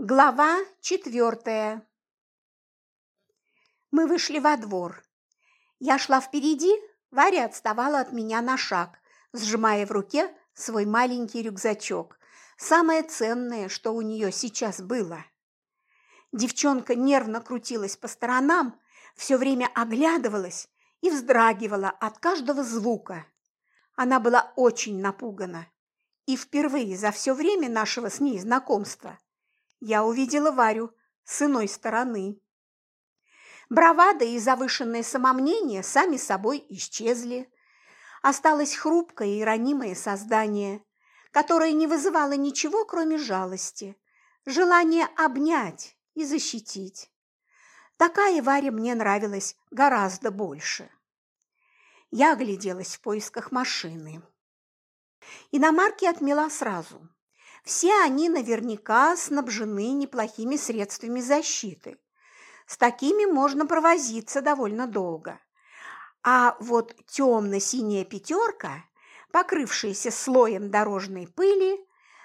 Глава четвертая. Мы вышли во двор. Я шла впереди, Варя отставала от меня на шаг, сжимая в руке свой маленький рюкзачок, самое ценное, что у нее сейчас было. Девчонка нервно крутилась по сторонам, все время оглядывалась и вздрагивала от каждого звука. Она была очень напугана. И впервые за все время нашего с ней знакомства я увидела Варю с иной стороны. Бравада и завышенное самомнение сами собой исчезли. Осталось хрупкое и ранимое создание, которое не вызывало ничего, кроме жалости, желания обнять и защитить. Такая Варя мне нравилась гораздо больше. Я огляделась в поисках машины. Иномарки отмела сразу. Все они наверняка снабжены неплохими средствами защиты. С такими можно провозиться довольно долго. А вот темно-синяя пятерка, покрывшаяся слоем дорожной пыли,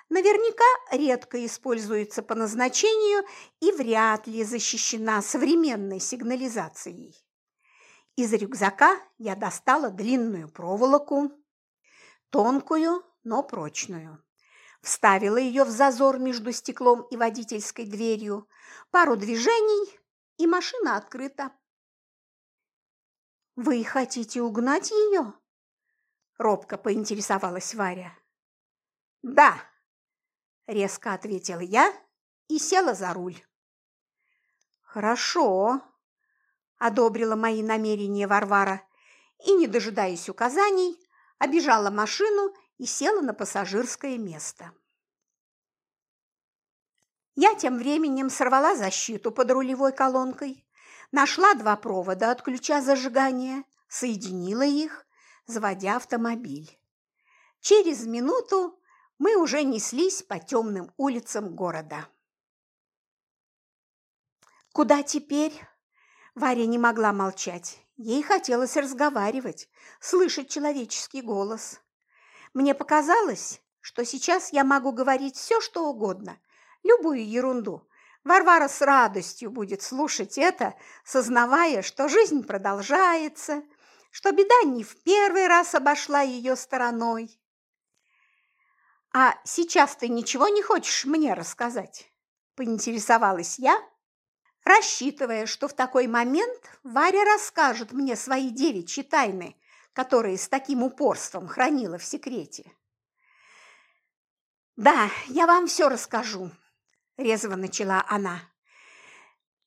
наверняка редко используется по назначению и вряд ли защищена современной сигнализацией. Из рюкзака я достала длинную проволоку, тонкую, но прочную. Вставила ее в зазор между стеклом и водительской дверью, пару движений, и машина открыта. «Вы хотите угнать ее?» – робко поинтересовалась Варя. «Да», – резко ответила я и села за руль. «Хорошо», – одобрила мои намерения Варвара и, не дожидаясь указаний, обежала машину и села на пассажирское место. Я тем временем сорвала защиту под рулевой колонкой, нашла два провода от ключа зажигания, соединила их, заводя автомобиль. Через минуту мы уже неслись по темным улицам города. «Куда теперь?» Варя не могла молчать. Ей хотелось разговаривать, слышать человеческий голос. Мне показалось, что сейчас я могу говорить все, что угодно, любую ерунду. Варвара с радостью будет слушать это, сознавая, что жизнь продолжается, что беда не в первый раз обошла ее стороной. «А сейчас ты ничего не хочешь мне рассказать?» – поинтересовалась я, рассчитывая, что в такой момент Варя расскажет мне свои девичьи тайны, которые с таким упорством хранила в секрете. «Да, я вам все расскажу», – резво начала она.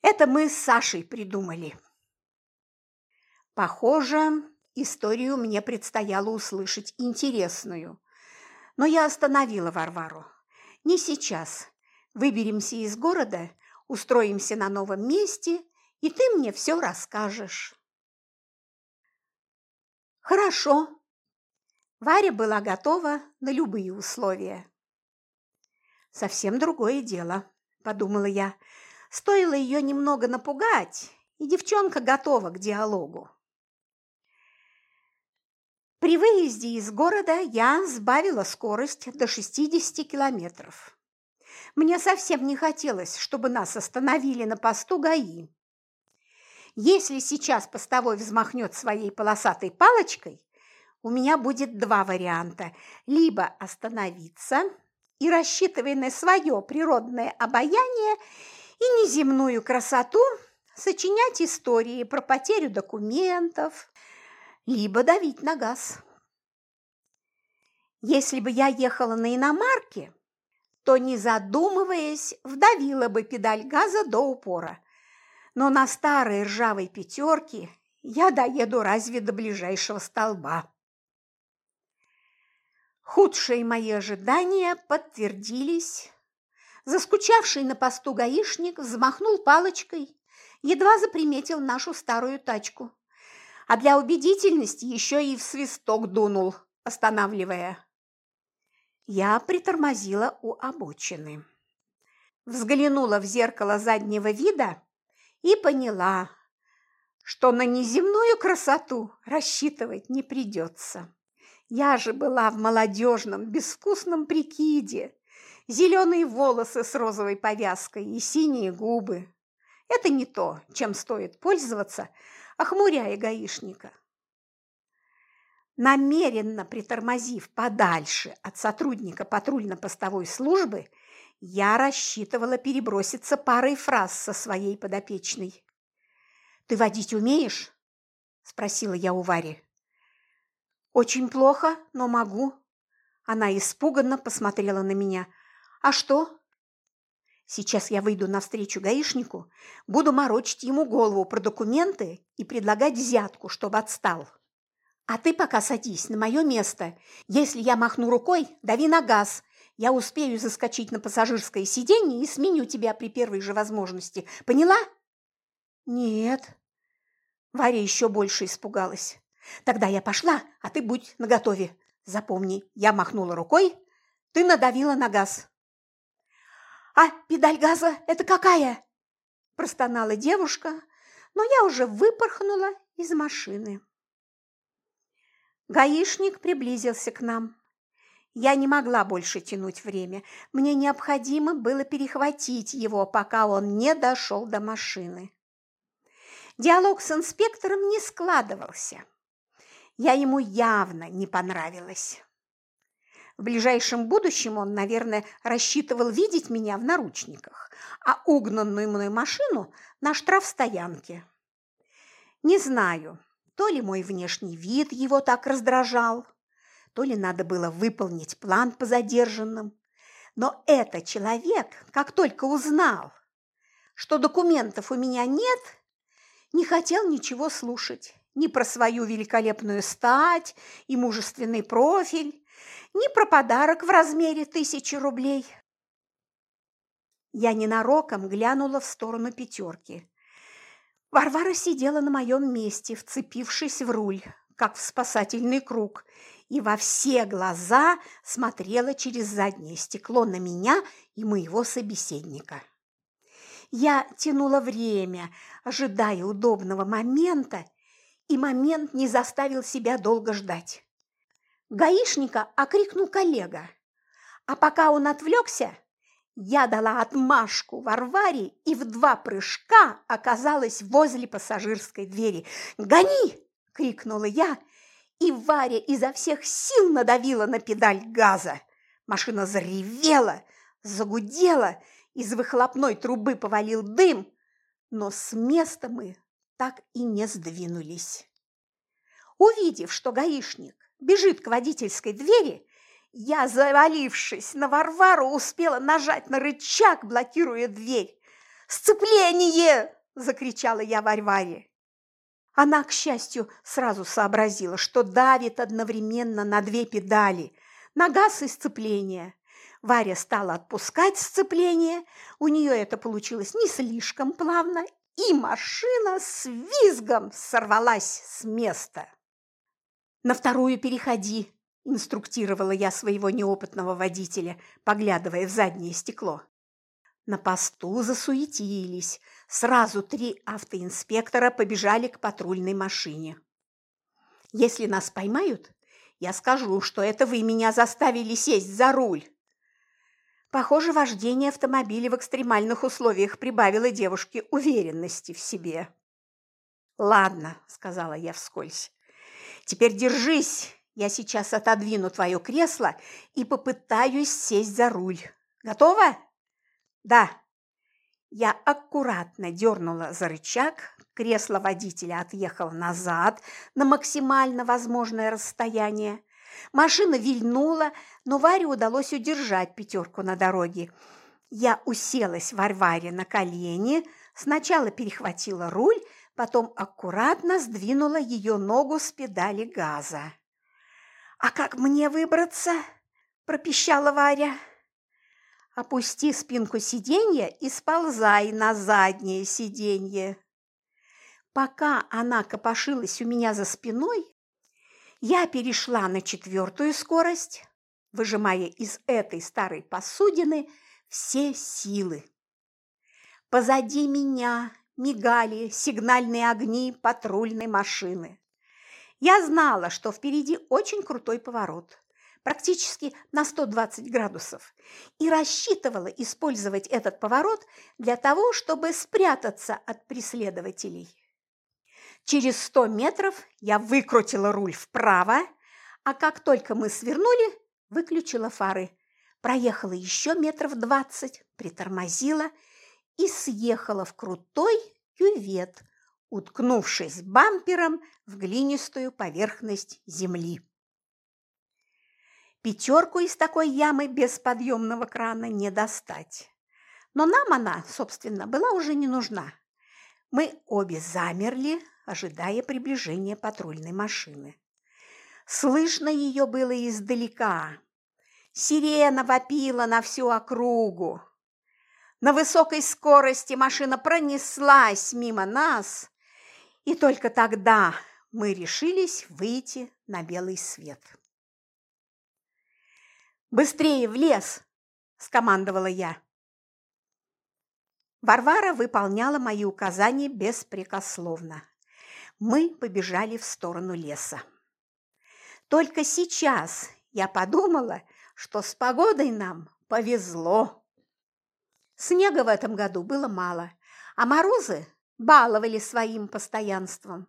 «Это мы с Сашей придумали». Похоже, историю мне предстояло услышать интересную. Но я остановила Варвару. Не сейчас. Выберемся из города, устроимся на новом месте, и ты мне все расскажешь. Хорошо. Варя была готова на любые условия. Совсем другое дело, подумала я. Стоило ее немного напугать, и девчонка готова к диалогу. При выезде из города я сбавила скорость до 60 километров. Мне совсем не хотелось, чтобы нас остановили на посту ГАИ. Если сейчас постовой взмахнет своей полосатой палочкой, у меня будет два варианта. Либо остановиться и, рассчитывая на свое природное обаяние и неземную красоту, сочинять истории про потерю документов, либо давить на газ. Если бы я ехала на иномарке, то, не задумываясь, вдавила бы педаль газа до упора но на старой ржавой пятерке я доеду разве до ближайшего столба. Худшие мои ожидания подтвердились. Заскучавший на посту гаишник взмахнул палочкой, едва заприметил нашу старую тачку, а для убедительности еще и в свисток дунул, останавливая. Я притормозила у обочины. Взглянула в зеркало заднего вида и поняла, что на неземную красоту рассчитывать не придется. Я же была в молодежном, безвкусном прикиде, зеленые волосы с розовой повязкой и синие губы. Это не то, чем стоит пользоваться, охмуряя гаишника. Намеренно притормозив подальше от сотрудника патрульно-постовой службы, я рассчитывала переброситься парой фраз со своей подопечной. «Ты водить умеешь?» – спросила я у Вари. «Очень плохо, но могу». Она испуганно посмотрела на меня. «А что?» «Сейчас я выйду навстречу гаишнику, буду морочить ему голову про документы и предлагать взятку, чтобы отстал. А ты пока садись на мое место. Если я махну рукой, дави на газ. Я успею заскочить на пассажирское сиденье и сменю тебя при первой же возможности. Поняла?» «Нет». Варя еще больше испугалась. «Тогда я пошла, а ты будь наготове. Запомни, я махнула рукой, ты надавила на газ». «А педаль газа – это какая?» – простонала девушка, но я уже выпорхнула из машины. Гаишник приблизился к нам. Я не могла больше тянуть время. Мне необходимо было перехватить его, пока он не дошел до машины. Диалог с инспектором не складывался. Я ему явно не понравилась. В ближайшем будущем он, наверное, рассчитывал видеть меня в наручниках, а угнанную мной машину на штрафстоянке. Не знаю, то ли мой внешний вид его так раздражал, то ли надо было выполнить план по задержанным. Но этот человек, как только узнал, что документов у меня нет, не хотел ничего слушать ни про свою великолепную стать и мужественный профиль, ни про подарок в размере тысячи рублей. Я ненароком глянула в сторону пятерки. Варвара сидела на моем месте, вцепившись в руль, как в спасательный круг, и во все глаза смотрела через заднее стекло на меня и моего собеседника. Я тянула время, ожидая удобного момента, и момент не заставил себя долго ждать. Гаишника окрикнул коллега, а пока он отвлекся, я дала отмашку Варваре и в два прыжка оказалась возле пассажирской двери. «Гони!» – крикнула я – и Варя изо всех сил надавила на педаль газа. Машина заревела, загудела, из выхлопной трубы повалил дым, но с места мы так и не сдвинулись. Увидев, что гаишник бежит к водительской двери, я, завалившись на Варвару, успела нажать на рычаг, блокируя дверь. «Сцепление!» – закричала я Варваре. Она, к счастью, сразу сообразила, что давит одновременно на две педали – на газ и сцепление. Варя стала отпускать сцепление, у нее это получилось не слишком плавно, и машина с визгом сорвалась с места. «На вторую переходи», – инструктировала я своего неопытного водителя, поглядывая в заднее стекло. На посту засуетились. Сразу три автоинспектора побежали к патрульной машине. «Если нас поймают, я скажу, что это вы меня заставили сесть за руль». Похоже, вождение автомобиля в экстремальных условиях прибавило девушке уверенности в себе. «Ладно», – сказала я вскользь. «Теперь держись, я сейчас отодвину твое кресло и попытаюсь сесть за руль. Готова?» Да. Я аккуратно дернула за рычаг, кресло водителя отъехало назад на максимально возможное расстояние. Машина вильнула, но Варе удалось удержать пятерку на дороге. Я уселась Варваре на колени, сначала перехватила руль, потом аккуратно сдвинула ее ногу с педали газа. «А как мне выбраться?» – пропищала Варя. Опусти спинку сиденья и сползай на заднее сиденье. Пока она копошилась у меня за спиной, я перешла на четвертую скорость, выжимая из этой старой посудины все силы. Позади меня мигали сигнальные огни патрульной машины. Я знала, что впереди очень крутой поворот практически на 120 градусов, и рассчитывала использовать этот поворот для того, чтобы спрятаться от преследователей. Через 100 метров я выкрутила руль вправо, а как только мы свернули, выключила фары. Проехала еще метров двадцать, притормозила и съехала в крутой кювет, уткнувшись бампером в глинистую поверхность земли. Пятерку из такой ямы без подъемного крана не достать. Но нам она, собственно, была уже не нужна. Мы обе замерли, ожидая приближения патрульной машины. Слышно ее было издалека. Сирена вопила на всю округу. На высокой скорости машина пронеслась мимо нас, и только тогда мы решились выйти на белый свет. «Быстрее в лес!» – скомандовала я. Варвара выполняла мои указания беспрекословно. Мы побежали в сторону леса. Только сейчас я подумала, что с погодой нам повезло. Снега в этом году было мало, а морозы баловали своим постоянством.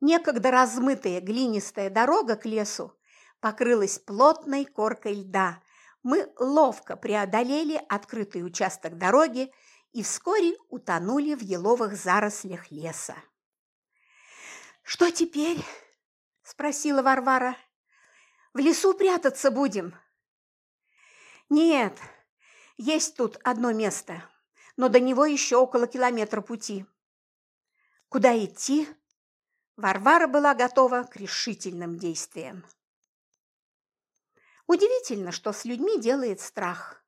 Некогда размытая глинистая дорога к лесу покрылась плотной коркой льда. Мы ловко преодолели открытый участок дороги и вскоре утонули в еловых зарослях леса. «Что теперь?» – спросила Варвара. «В лесу прятаться будем?» «Нет, есть тут одно место, но до него еще около километра пути». «Куда идти?» Варвара была готова к решительным действиям. Удивительно, что с людьми делает страх.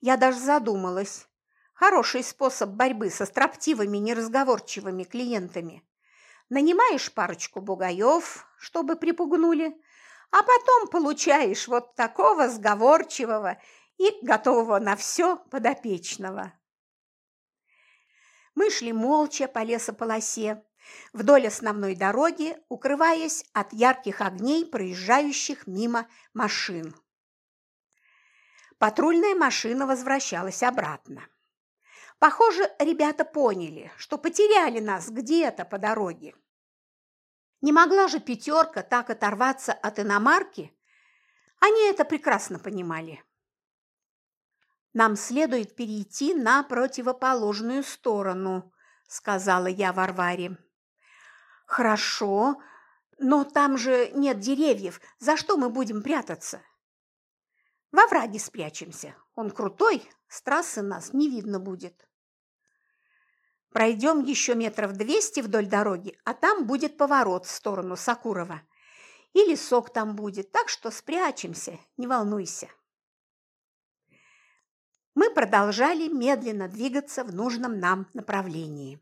Я даже задумалась. Хороший способ борьбы со строптивыми, неразговорчивыми клиентами. Нанимаешь парочку бугаев, чтобы припугнули, а потом получаешь вот такого сговорчивого и готового на все подопечного. Мы шли молча по лесополосе, вдоль основной дороги, укрываясь от ярких огней, проезжающих мимо машин. Патрульная машина возвращалась обратно. Похоже, ребята поняли, что потеряли нас где-то по дороге. Не могла же пятерка так оторваться от иномарки? Они это прекрасно понимали. «Нам следует перейти на противоположную сторону», – сказала я Варваре. «Хорошо, но там же нет деревьев. За что мы будем прятаться?» «Во враге спрячемся. Он крутой, с трассы нас не видно будет». Пройдем еще метров двести вдоль дороги, а там будет поворот в сторону Сакурова. И лесок там будет, так что спрячемся, не волнуйся. Мы продолжали медленно двигаться в нужном нам направлении.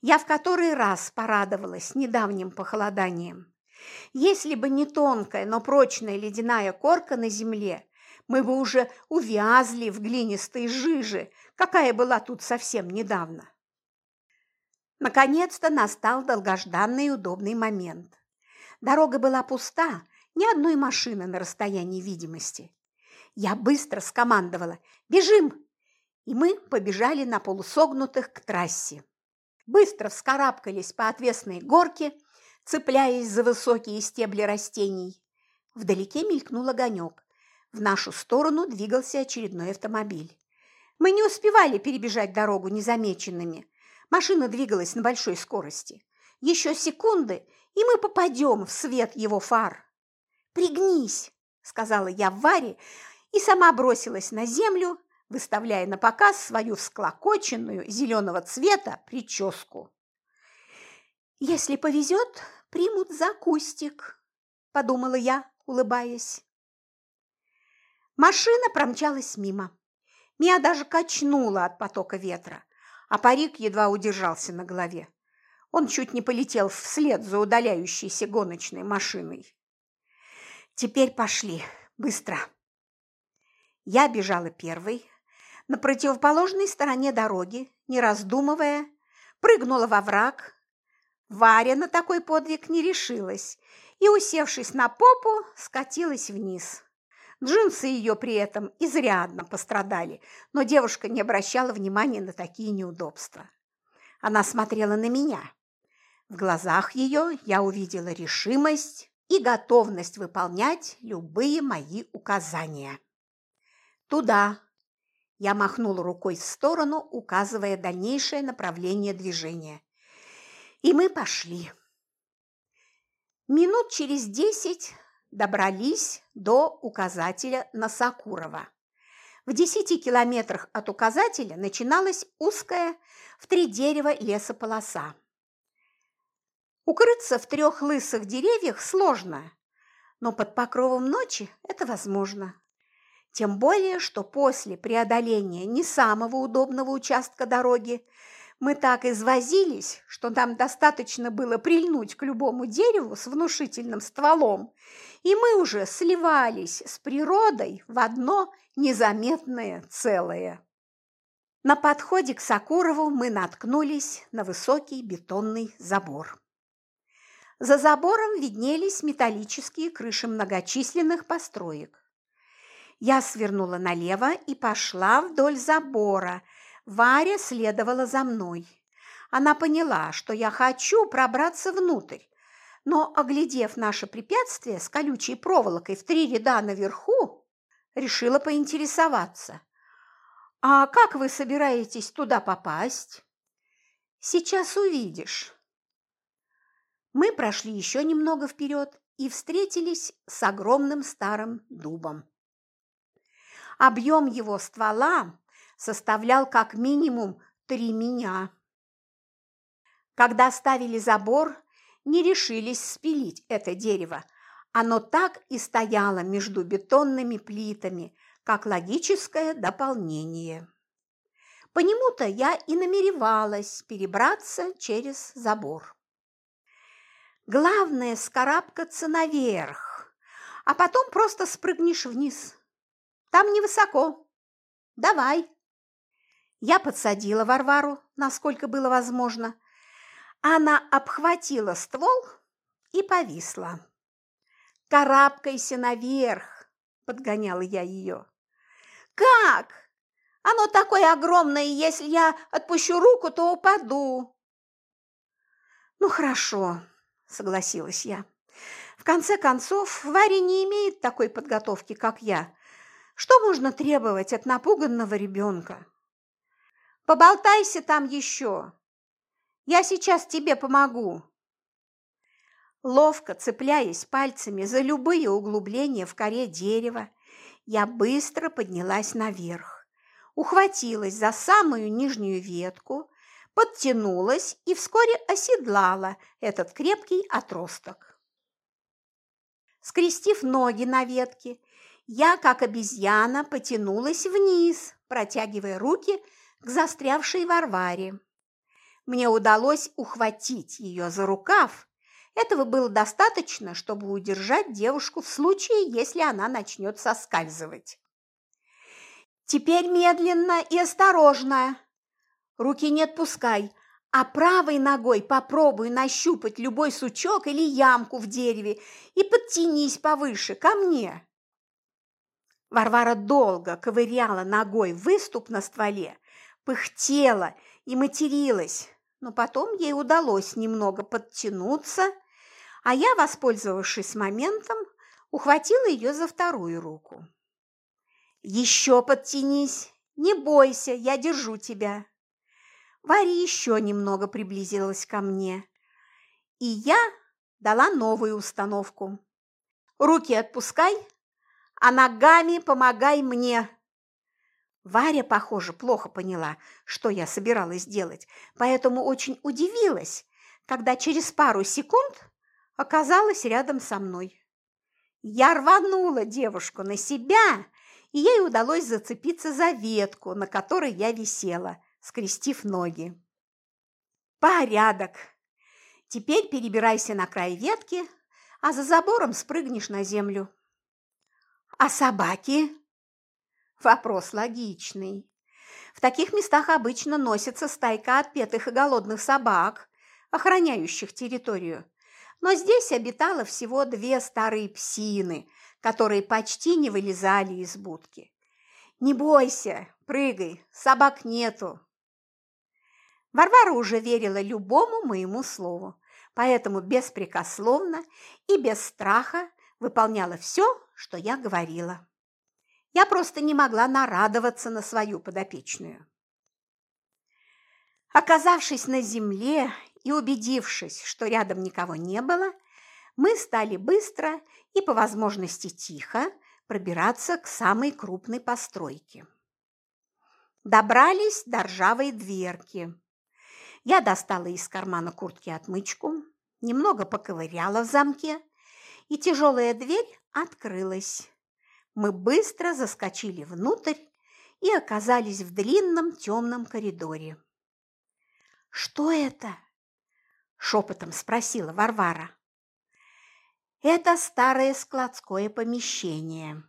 Я в который раз порадовалась недавним похолоданием. Если бы не тонкая, но прочная ледяная корка на земле, мы бы уже увязли в глинистой жиже, какая была тут совсем недавно. Наконец-то настал долгожданный и удобный момент. Дорога была пуста, ни одной машины на расстоянии видимости. Я быстро скомандовала «Бежим!» и мы побежали на полусогнутых к трассе. Быстро вскарабкались по отвесной горке, цепляясь за высокие стебли растений. Вдалеке мелькнул огонек. В нашу сторону двигался очередной автомобиль. Мы не успевали перебежать дорогу незамеченными. Машина двигалась на большой скорости. Еще секунды, и мы попадем в свет его фар. «Пригнись!» – сказала я Варе и сама бросилась на землю, выставляя на показ свою всклокоченную зеленого цвета прическу. «Если повезет, примут за кустик», – подумала я, улыбаясь. Машина промчалась мимо. Меня даже качнуло от потока ветра, а парик едва удержался на голове. Он чуть не полетел вслед за удаляющейся гоночной машиной. Теперь пошли, быстро. Я бежала первой, на противоположной стороне дороги, не раздумывая, прыгнула во враг. Варя на такой подвиг не решилась и, усевшись на попу, скатилась вниз. Джинсы ее при этом изрядно пострадали, но девушка не обращала внимания на такие неудобства. Она смотрела на меня. В глазах ее я увидела решимость и готовность выполнять любые мои указания. «Туда!» Я махнула рукой в сторону, указывая дальнейшее направление движения. И мы пошли. Минут через десять добрались до указателя на Сакурова. В десяти километрах от указателя начиналась узкая в три дерева лесополоса. Укрыться в трех лысых деревьях сложно, но под покровом ночи это возможно. Тем более, что после преодоления не самого удобного участка дороги мы так извозились, что нам достаточно было прильнуть к любому дереву с внушительным стволом, и мы уже сливались с природой в одно незаметное целое. На подходе к Сакурову мы наткнулись на высокий бетонный забор. За забором виднелись металлические крыши многочисленных построек. Я свернула налево и пошла вдоль забора – Варя следовала за мной. Она поняла, что я хочу пробраться внутрь, но, оглядев наше препятствие с колючей проволокой в три ряда наверху, решила поинтересоваться. «А как вы собираетесь туда попасть?» «Сейчас увидишь». Мы прошли еще немного вперед и встретились с огромным старым дубом. Объем его ствола составлял как минимум три меня. Когда ставили забор, не решились спилить это дерево. Оно так и стояло между бетонными плитами, как логическое дополнение. По нему-то я и намеревалась перебраться через забор. Главное – скарабкаться наверх, а потом просто спрыгнешь вниз. Там невысоко. Давай. Я подсадила Варвару, насколько было возможно. Она обхватила ствол и повисла. «Карабкайся наверх!» – подгоняла я ее. «Как? Оно такое огромное, если я отпущу руку, то упаду!» «Ну, хорошо», – согласилась я. «В конце концов, Варя не имеет такой подготовки, как я. Что можно требовать от напуганного ребенка?» Поболтайся там еще. Я сейчас тебе помогу. Ловко цепляясь пальцами за любые углубления в коре дерева, я быстро поднялась наверх, ухватилась за самую нижнюю ветку, подтянулась и вскоре оседлала этот крепкий отросток. Скрестив ноги на ветке, я, как обезьяна, потянулась вниз, протягивая руки к застрявшей Варваре. Мне удалось ухватить ее за рукав. Этого было достаточно, чтобы удержать девушку в случае, если она начнет соскальзывать. Теперь медленно и осторожно. Руки не отпускай, а правой ногой попробуй нащупать любой сучок или ямку в дереве и подтянись повыше, ко мне. Варвара долго ковыряла ногой выступ на стволе, пыхтела и материлась, но потом ей удалось немного подтянуться, а я, воспользовавшись моментом, ухватила ее за вторую руку. «Еще подтянись, не бойся, я держу тебя». Варя еще немного приблизилась ко мне, и я дала новую установку. «Руки отпускай, а ногами помогай мне». Варя, похоже, плохо поняла, что я собиралась делать, поэтому очень удивилась, когда через пару секунд оказалась рядом со мной. Я рванула девушку на себя, и ей удалось зацепиться за ветку, на которой я висела, скрестив ноги. «Порядок! Теперь перебирайся на край ветки, а за забором спрыгнешь на землю». «А собаки?» Вопрос логичный. В таких местах обычно носится стайка отпетых и голодных собак, охраняющих территорию. но здесь обитало всего две старые псины, которые почти не вылезали из будки. «Не бойся, прыгай, собак нету». Варвара уже верила любому моему слову, поэтому беспрекословно и без страха выполняла все, что я говорила. Я просто не могла нарадоваться на свою подопечную. Оказавшись на земле и убедившись, что рядом никого не было, мы стали быстро и по возможности тихо пробираться к самой крупной постройке. Добрались до ржавой дверки. Я достала из кармана куртки отмычку, немного поковыряла в замке, и тяжелая дверь открылась. Мы быстро заскочили внутрь и оказались в длинном темном коридоре. «Что это?» – шепотом спросила Варвара. «Это старое складское помещение.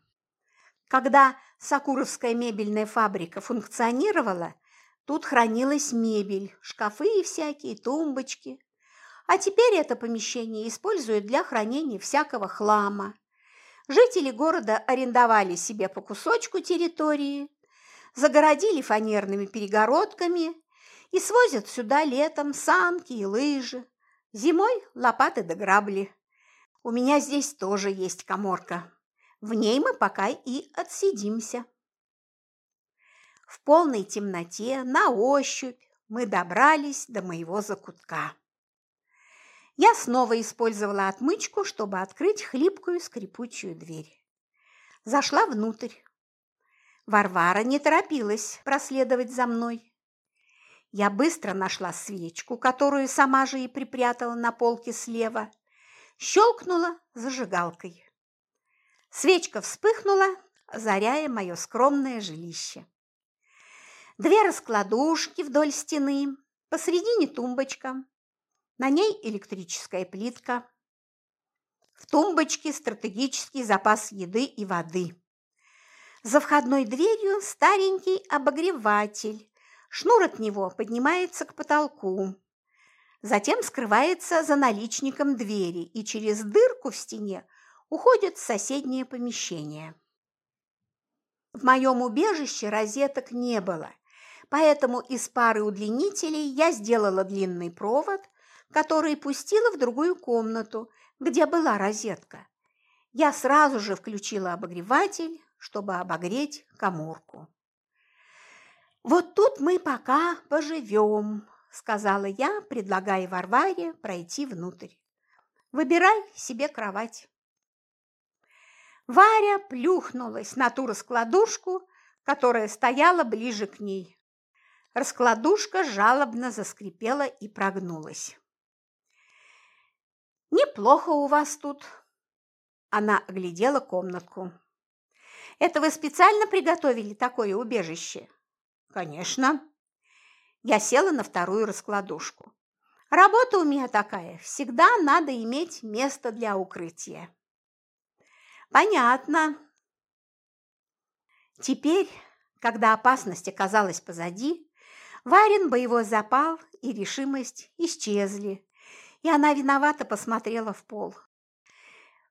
Когда Сакуровская мебельная фабрика функционировала, тут хранилась мебель, шкафы и всякие, тумбочки. А теперь это помещение используют для хранения всякого хлама. Жители города арендовали себе по кусочку территории, загородили фанерными перегородками и свозят сюда летом санки и лыжи, зимой лопаты да грабли. У меня здесь тоже есть коморка. В ней мы пока и отсидимся. В полной темноте, на ощупь, мы добрались до моего закутка. Я снова использовала отмычку, чтобы открыть хлипкую скрипучую дверь. Зашла внутрь. Варвара не торопилась проследовать за мной. Я быстро нашла свечку, которую сама же и припрятала на полке слева, щелкнула зажигалкой. Свечка вспыхнула, озаряя мое скромное жилище. Две раскладушки вдоль стены, посредине тумбочка, на ней электрическая плитка. В тумбочке стратегический запас еды и воды. За входной дверью старенький обогреватель, Шнур от него поднимается к потолку, затем скрывается за наличником двери и через дырку в стене уходит в соседнее помещение. В моем убежище розеток не было, поэтому из пары удлинителей я сделала длинный провод, который пустила в другую комнату, где была розетка. Я сразу же включила обогреватель, чтобы обогреть коморку. «Вот тут мы пока поживем», – сказала я, предлагая Варваре пройти внутрь. «Выбирай себе кровать». Варя плюхнулась на ту раскладушку, которая стояла ближе к ней. Раскладушка жалобно заскрипела и прогнулась. «Неплохо у вас тут», – она оглядела комнатку. «Это вы специально приготовили такое убежище?» Конечно. Я села на вторую раскладушку. Работа у меня такая, всегда надо иметь место для укрытия. Понятно. Теперь, когда опасность оказалась позади, Варин боевой запал и решимость исчезли, и она виновато посмотрела в пол.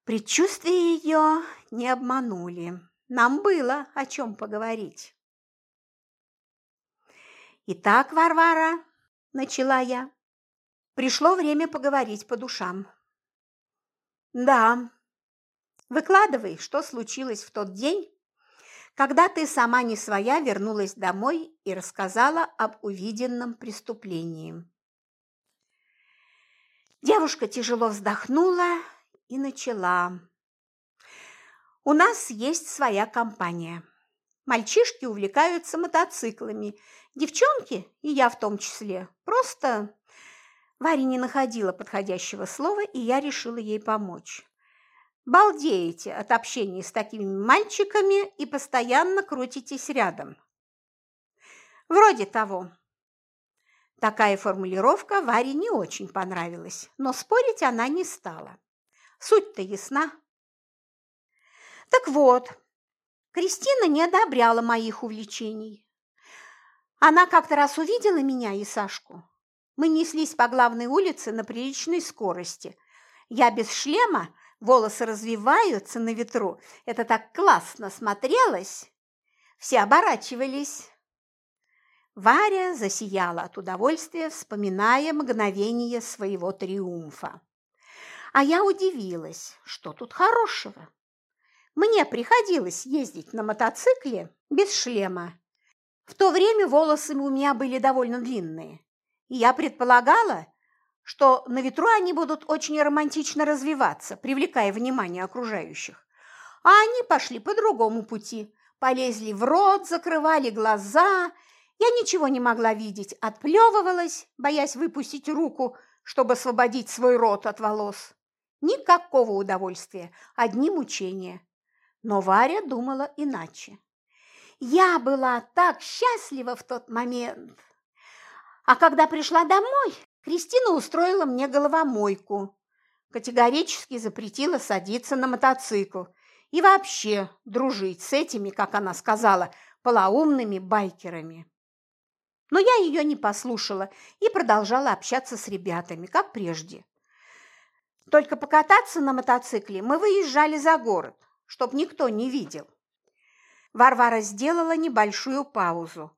Предчувствия ее не обманули. Нам было о чем поговорить. «Итак, Варвара», – начала я, – «пришло время поговорить по душам». «Да. Выкладывай, что случилось в тот день, когда ты сама не своя вернулась домой и рассказала об увиденном преступлении». Девушка тяжело вздохнула и начала. «У нас есть своя компания. Мальчишки увлекаются мотоциклами Девчонки, и я в том числе, просто... Варя не находила подходящего слова, и я решила ей помочь. Балдеете от общения с такими мальчиками и постоянно крутитесь рядом. Вроде того. Такая формулировка Варе не очень понравилась, но спорить она не стала. Суть-то ясна. Так вот, Кристина не одобряла моих увлечений. Она как-то раз увидела меня и Сашку. Мы неслись по главной улице на приличной скорости. Я без шлема, волосы развиваются на ветру. Это так классно смотрелось. Все оборачивались. Варя засияла от удовольствия, вспоминая мгновение своего триумфа. А я удивилась, что тут хорошего. Мне приходилось ездить на мотоцикле без шлема. В то время волосы у меня были довольно длинные, и я предполагала, что на ветру они будут очень романтично развиваться, привлекая внимание окружающих. А они пошли по другому пути, полезли в рот, закрывали глаза. Я ничего не могла видеть, отплевывалась, боясь выпустить руку, чтобы освободить свой рот от волос. Никакого удовольствия, одни мучения. Но Варя думала иначе. Я была так счастлива в тот момент. А когда пришла домой, Кристина устроила мне головомойку, категорически запретила садиться на мотоцикл и вообще дружить с этими, как она сказала, полоумными байкерами. Но я ее не послушала и продолжала общаться с ребятами, как прежде. Только покататься на мотоцикле мы выезжали за город, чтоб никто не видел. Варвара сделала небольшую паузу,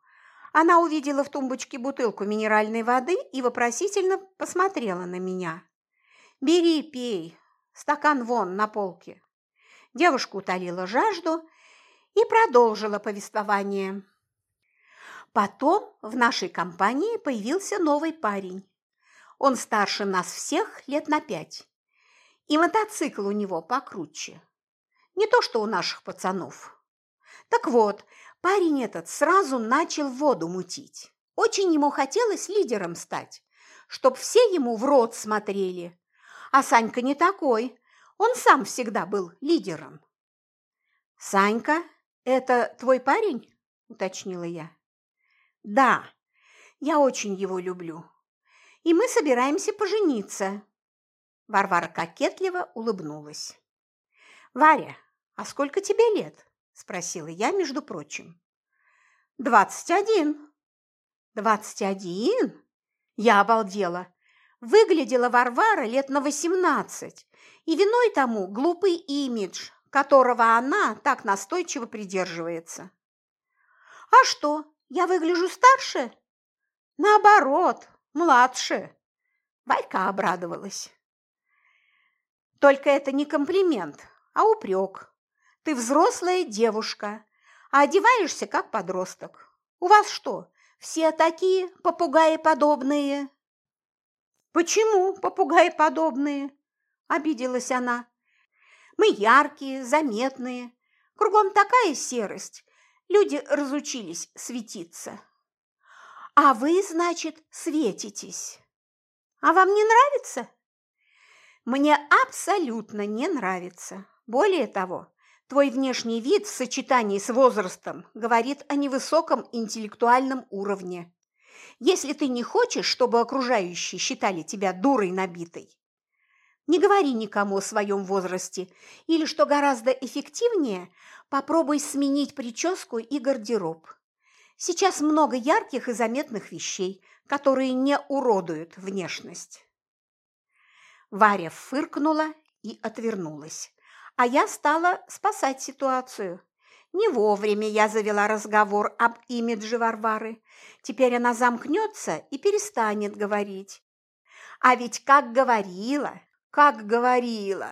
она увидела в тумбочке бутылку минеральной воды и вопросительно посмотрела на меня. «Бери, пей, стакан вон на полке». Девушка утолила жажду и продолжила повествование. Потом в нашей компании появился новый парень. Он старше нас всех лет на пять. И мотоцикл у него покруче. Не то, что у наших пацанов. Так вот, Парень этот сразу начал воду мутить. Очень ему хотелось лидером стать, чтоб все ему в рот смотрели. А Санька не такой, он сам всегда был лидером. «Санька, это твой парень?» – уточнила я. «Да, я очень его люблю. И мы собираемся пожениться». Варвара кокетливо улыбнулась. «Варя, а сколько тебе лет?» спросила я, между прочим. «Двадцать один». «Двадцать один?» Я обалдела. Выглядела Варвара лет на восемнадцать, и виной тому глупый имидж, которого она так настойчиво придерживается. «А что, я выгляжу старше?» «Наоборот, младше», – Варька обрадовалась. «Только это не комплимент, а упрек. Ты взрослая девушка, а одеваешься как подросток. У вас что, все такие попугаи подобные?» «Почему попугаи подобные?» – обиделась она. «Мы яркие, заметные, кругом такая серость, люди разучились светиться. А вы, значит, светитесь. А вам не нравится?» «Мне абсолютно не нравится. Более того, Твой внешний вид в сочетании с возрастом говорит о невысоком интеллектуальном уровне. Если ты не хочешь, чтобы окружающие считали тебя дурой набитой, не говори никому о своем возрасте, или, что гораздо эффективнее, попробуй сменить прическу и гардероб. Сейчас много ярких и заметных вещей, которые не уродуют внешность. Варя фыркнула и отвернулась а я стала спасать ситуацию. Не вовремя я завела разговор об имидже Варвары. Теперь она замкнется и перестанет говорить. А ведь как говорила, как говорила,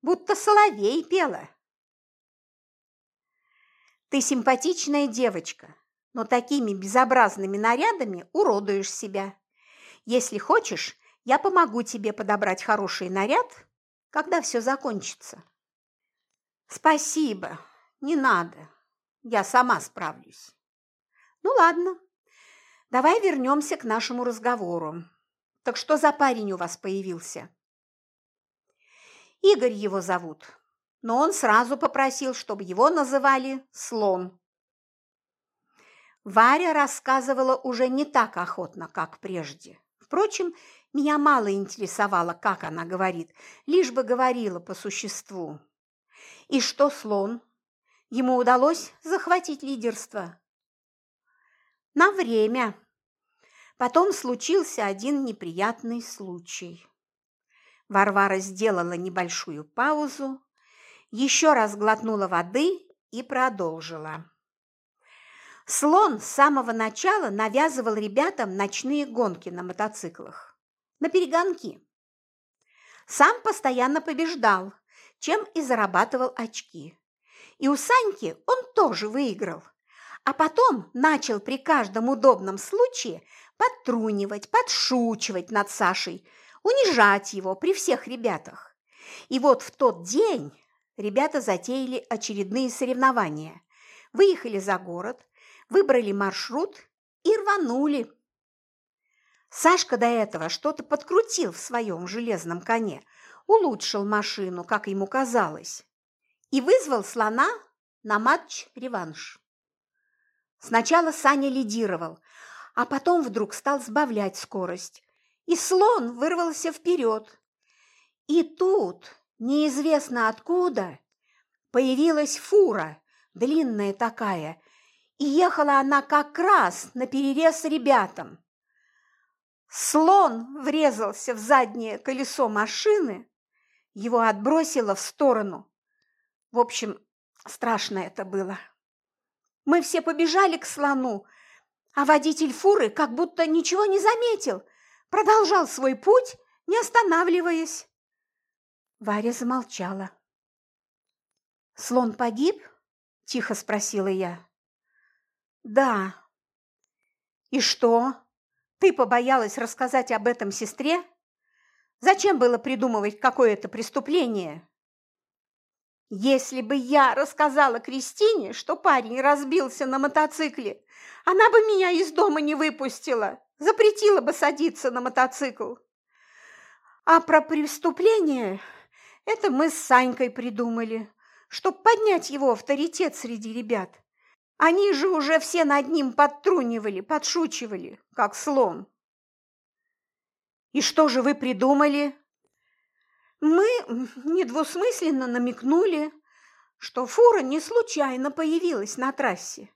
будто соловей пела. Ты симпатичная девочка, но такими безобразными нарядами уродуешь себя. Если хочешь, я помогу тебе подобрать хороший наряд, когда все закончится. Спасибо, не надо. Я сама справлюсь. Ну ладно. Давай вернемся к нашему разговору. Так что за парень у вас появился? Игорь его зовут, но он сразу попросил, чтобы его называли Слон. Варя рассказывала уже не так охотно, как прежде. Впрочем, меня мало интересовало, как она говорит, лишь бы говорила по существу. И что слон? Ему удалось захватить лидерство. На время. Потом случился один неприятный случай. Варвара сделала небольшую паузу, еще раз глотнула воды и продолжила. Слон с самого начала навязывал ребятам ночные гонки на мотоциклах, на перегонки. Сам постоянно побеждал, чем и зарабатывал очки. И у Саньки он тоже выиграл, а потом начал при каждом удобном случае подтрунивать, подшучивать над Сашей, унижать его при всех ребятах. И вот в тот день ребята затеяли очередные соревнования. Выехали за город, выбрали маршрут и рванули. Сашка до этого что-то подкрутил в своем железном коне, улучшил машину, как ему казалось, и вызвал слона на матч-реванш. Сначала Саня лидировал, а потом вдруг стал сбавлять скорость, и слон вырвался вперед. И тут, неизвестно откуда, появилась фура, длинная такая, и ехала она как раз на перерез ребятам. Слон врезался в заднее колесо машины, его отбросило в сторону. В общем, страшно это было. Мы все побежали к слону, а водитель фуры как будто ничего не заметил, продолжал свой путь, не останавливаясь. Варя замолчала. «Слон погиб?» – тихо спросила я. «Да». «И что? Ты побоялась рассказать об этом сестре? Зачем было придумывать какое-то преступление?» «Если бы я рассказала Кристине, что парень разбился на мотоцикле, она бы меня из дома не выпустила, запретила бы садиться на мотоцикл. А про преступление это мы с Санькой придумали, чтобы поднять его авторитет среди ребят. Они же уже все над ним подтрунивали, подшучивали, как слон. И что же вы придумали? Мы недвусмысленно намекнули, что фура не случайно появилась на трассе.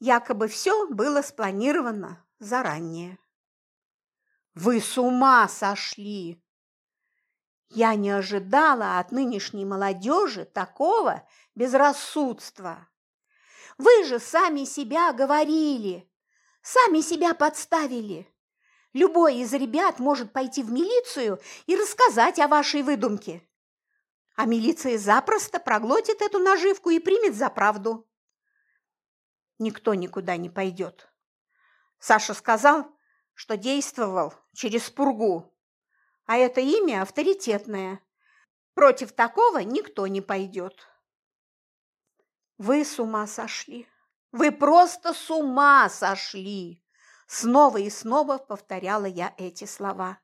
Якобы все было спланировано заранее. Вы с ума сошли! Я не ожидала от нынешней молодежи такого безрассудства. Вы же сами себя говорили, сами себя подставили. Любой из ребят может пойти в милицию и рассказать о вашей выдумке. А милиция запросто проглотит эту наживку и примет за правду. Никто никуда не пойдет. Саша сказал, что действовал через пургу, а это имя авторитетное. Против такого никто не пойдет. Вы с ума сошли. Вы просто с ума сошли. Снова и снова повторяла я эти слова.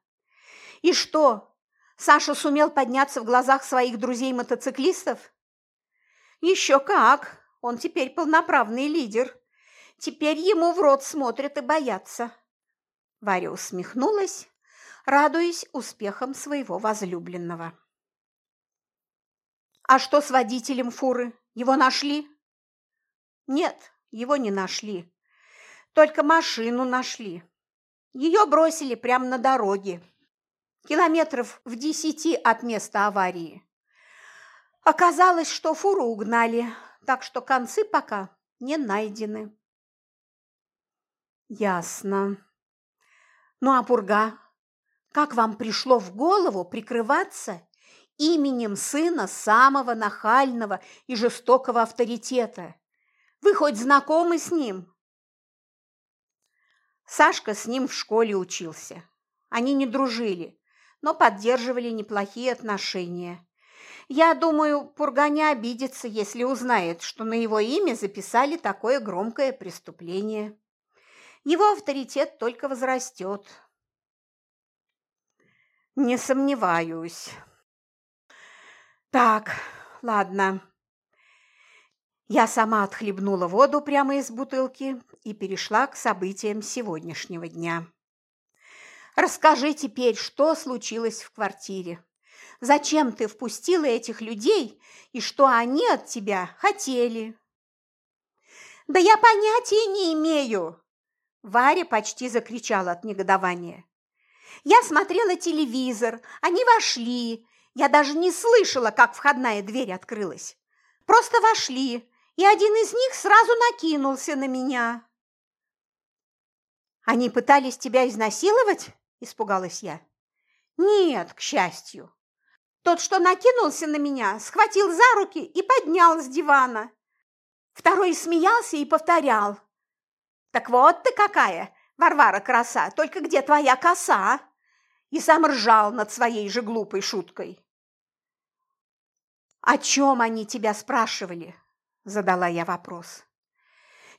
И что, Саша сумел подняться в глазах своих друзей-мотоциклистов? Еще как, он теперь полноправный лидер. Теперь ему в рот смотрят и боятся. Варя усмехнулась, радуясь успехам своего возлюбленного. «А что с водителем фуры? Его нашли?» «Нет, его не нашли. Только машину нашли. Ее бросили прямо на дороге, километров в десяти от места аварии. Оказалось, что фуру угнали, так что концы пока не найдены». «Ясно. Ну а пурга? Как вам пришло в голову прикрываться именем сына самого нахального и жестокого авторитета? Вы хоть знакомы с ним? Сашка с ним в школе учился. Они не дружили, но поддерживали неплохие отношения. Я думаю, Пурга не обидится, если узнает, что на его имя записали такое громкое преступление. Его авторитет только возрастет. Не сомневаюсь. Так, ладно. Я сама отхлебнула воду прямо из бутылки и перешла к событиям сегодняшнего дня. Расскажи теперь, что случилось в квартире. Зачем ты впустила этих людей и что они от тебя хотели? Да я понятия не имею. Варя почти закричала от негодования. Я смотрела телевизор, они вошли. Я даже не слышала, как входная дверь открылась. Просто вошли, и один из них сразу накинулся на меня. «Они пытались тебя изнасиловать?» – испугалась я. «Нет, к счастью. Тот, что накинулся на меня, схватил за руки и поднял с дивана. Второй смеялся и повторял. «Так вот ты какая, Варвара краса, только где твоя коса?» И сам ржал над своей же глупой шуткой. «О чем они тебя спрашивали?» – задала я вопрос.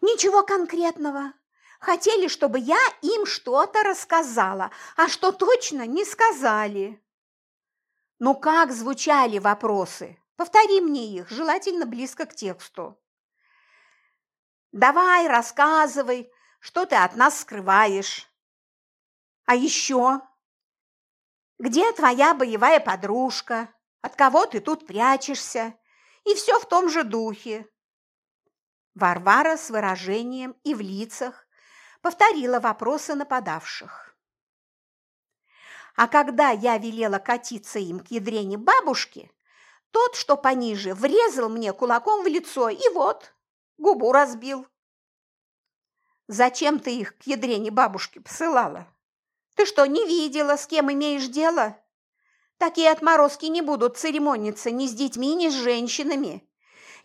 «Ничего конкретного. Хотели, чтобы я им что-то рассказала, а что точно не сказали». «Ну как звучали вопросы? Повтори мне их, желательно близко к тексту». «Давай, рассказывай, что ты от нас скрываешь». «А еще?» «Где твоя боевая подружка? От кого ты тут прячешься?» И все в том же духе. Варвара с выражением и в лицах повторила вопросы нападавших. А когда я велела катиться им к ядрене бабушки, тот, что пониже, врезал мне кулаком в лицо и вот, губу разбил. Зачем ты их к ядрене бабушки посылала? Ты что, не видела, с кем имеешь дело? Такие отморозки не будут церемониться ни с детьми, ни с женщинами.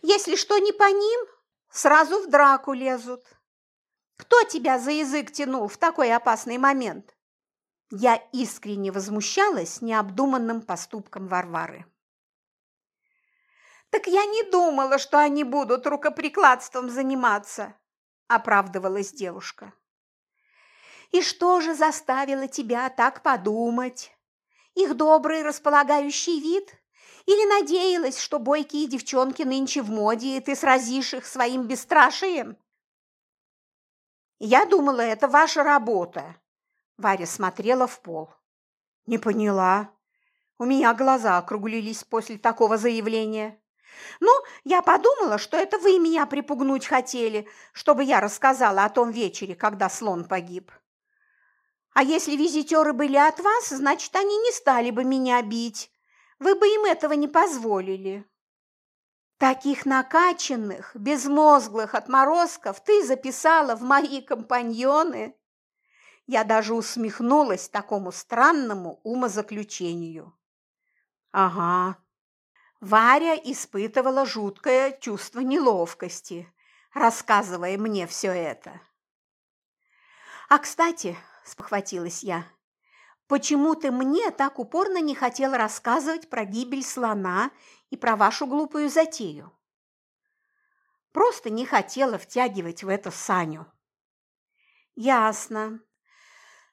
Если что не по ним, сразу в драку лезут. Кто тебя за язык тянул в такой опасный момент? Я искренне возмущалась необдуманным поступком Варвары. «Так я не думала, что они будут рукоприкладством заниматься», – оправдывалась девушка. «И что же заставило тебя так подумать? Их добрый располагающий вид? Или надеялась, что бойкие девчонки нынче в моде, и ты сразишь их своим бесстрашием?» «Я думала, это ваша работа», Варя смотрела в пол. «Не поняла. У меня глаза округлились после такого заявления. Ну, я подумала, что это вы меня припугнуть хотели, чтобы я рассказала о том вечере, когда слон погиб. А если визитеры были от вас, значит, они не стали бы меня бить. Вы бы им этого не позволили». Таких накачанных, безмозглых отморозков ты записала в мои компаньоны? Я даже усмехнулась такому странному умозаключению. Ага. Варя испытывала жуткое чувство неловкости, рассказывая мне все это. А, кстати, спохватилась я, почему ты мне так упорно не хотел рассказывать про гибель слона и про вашу глупую затею? Просто не хотела втягивать в это Саню. Ясно.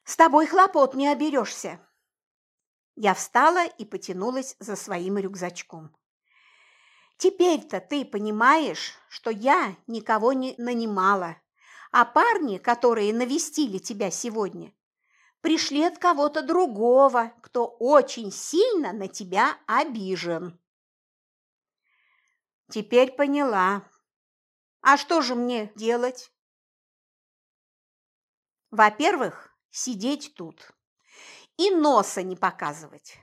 С тобой хлопот не оберешься. Я встала и потянулась за своим рюкзачком. Теперь-то ты понимаешь, что я никого не нанимала, а парни, которые навестили тебя сегодня, пришли от кого-то другого, кто очень сильно на тебя обижен. Теперь поняла. А что же мне делать? Во-первых, сидеть тут и носа не показывать.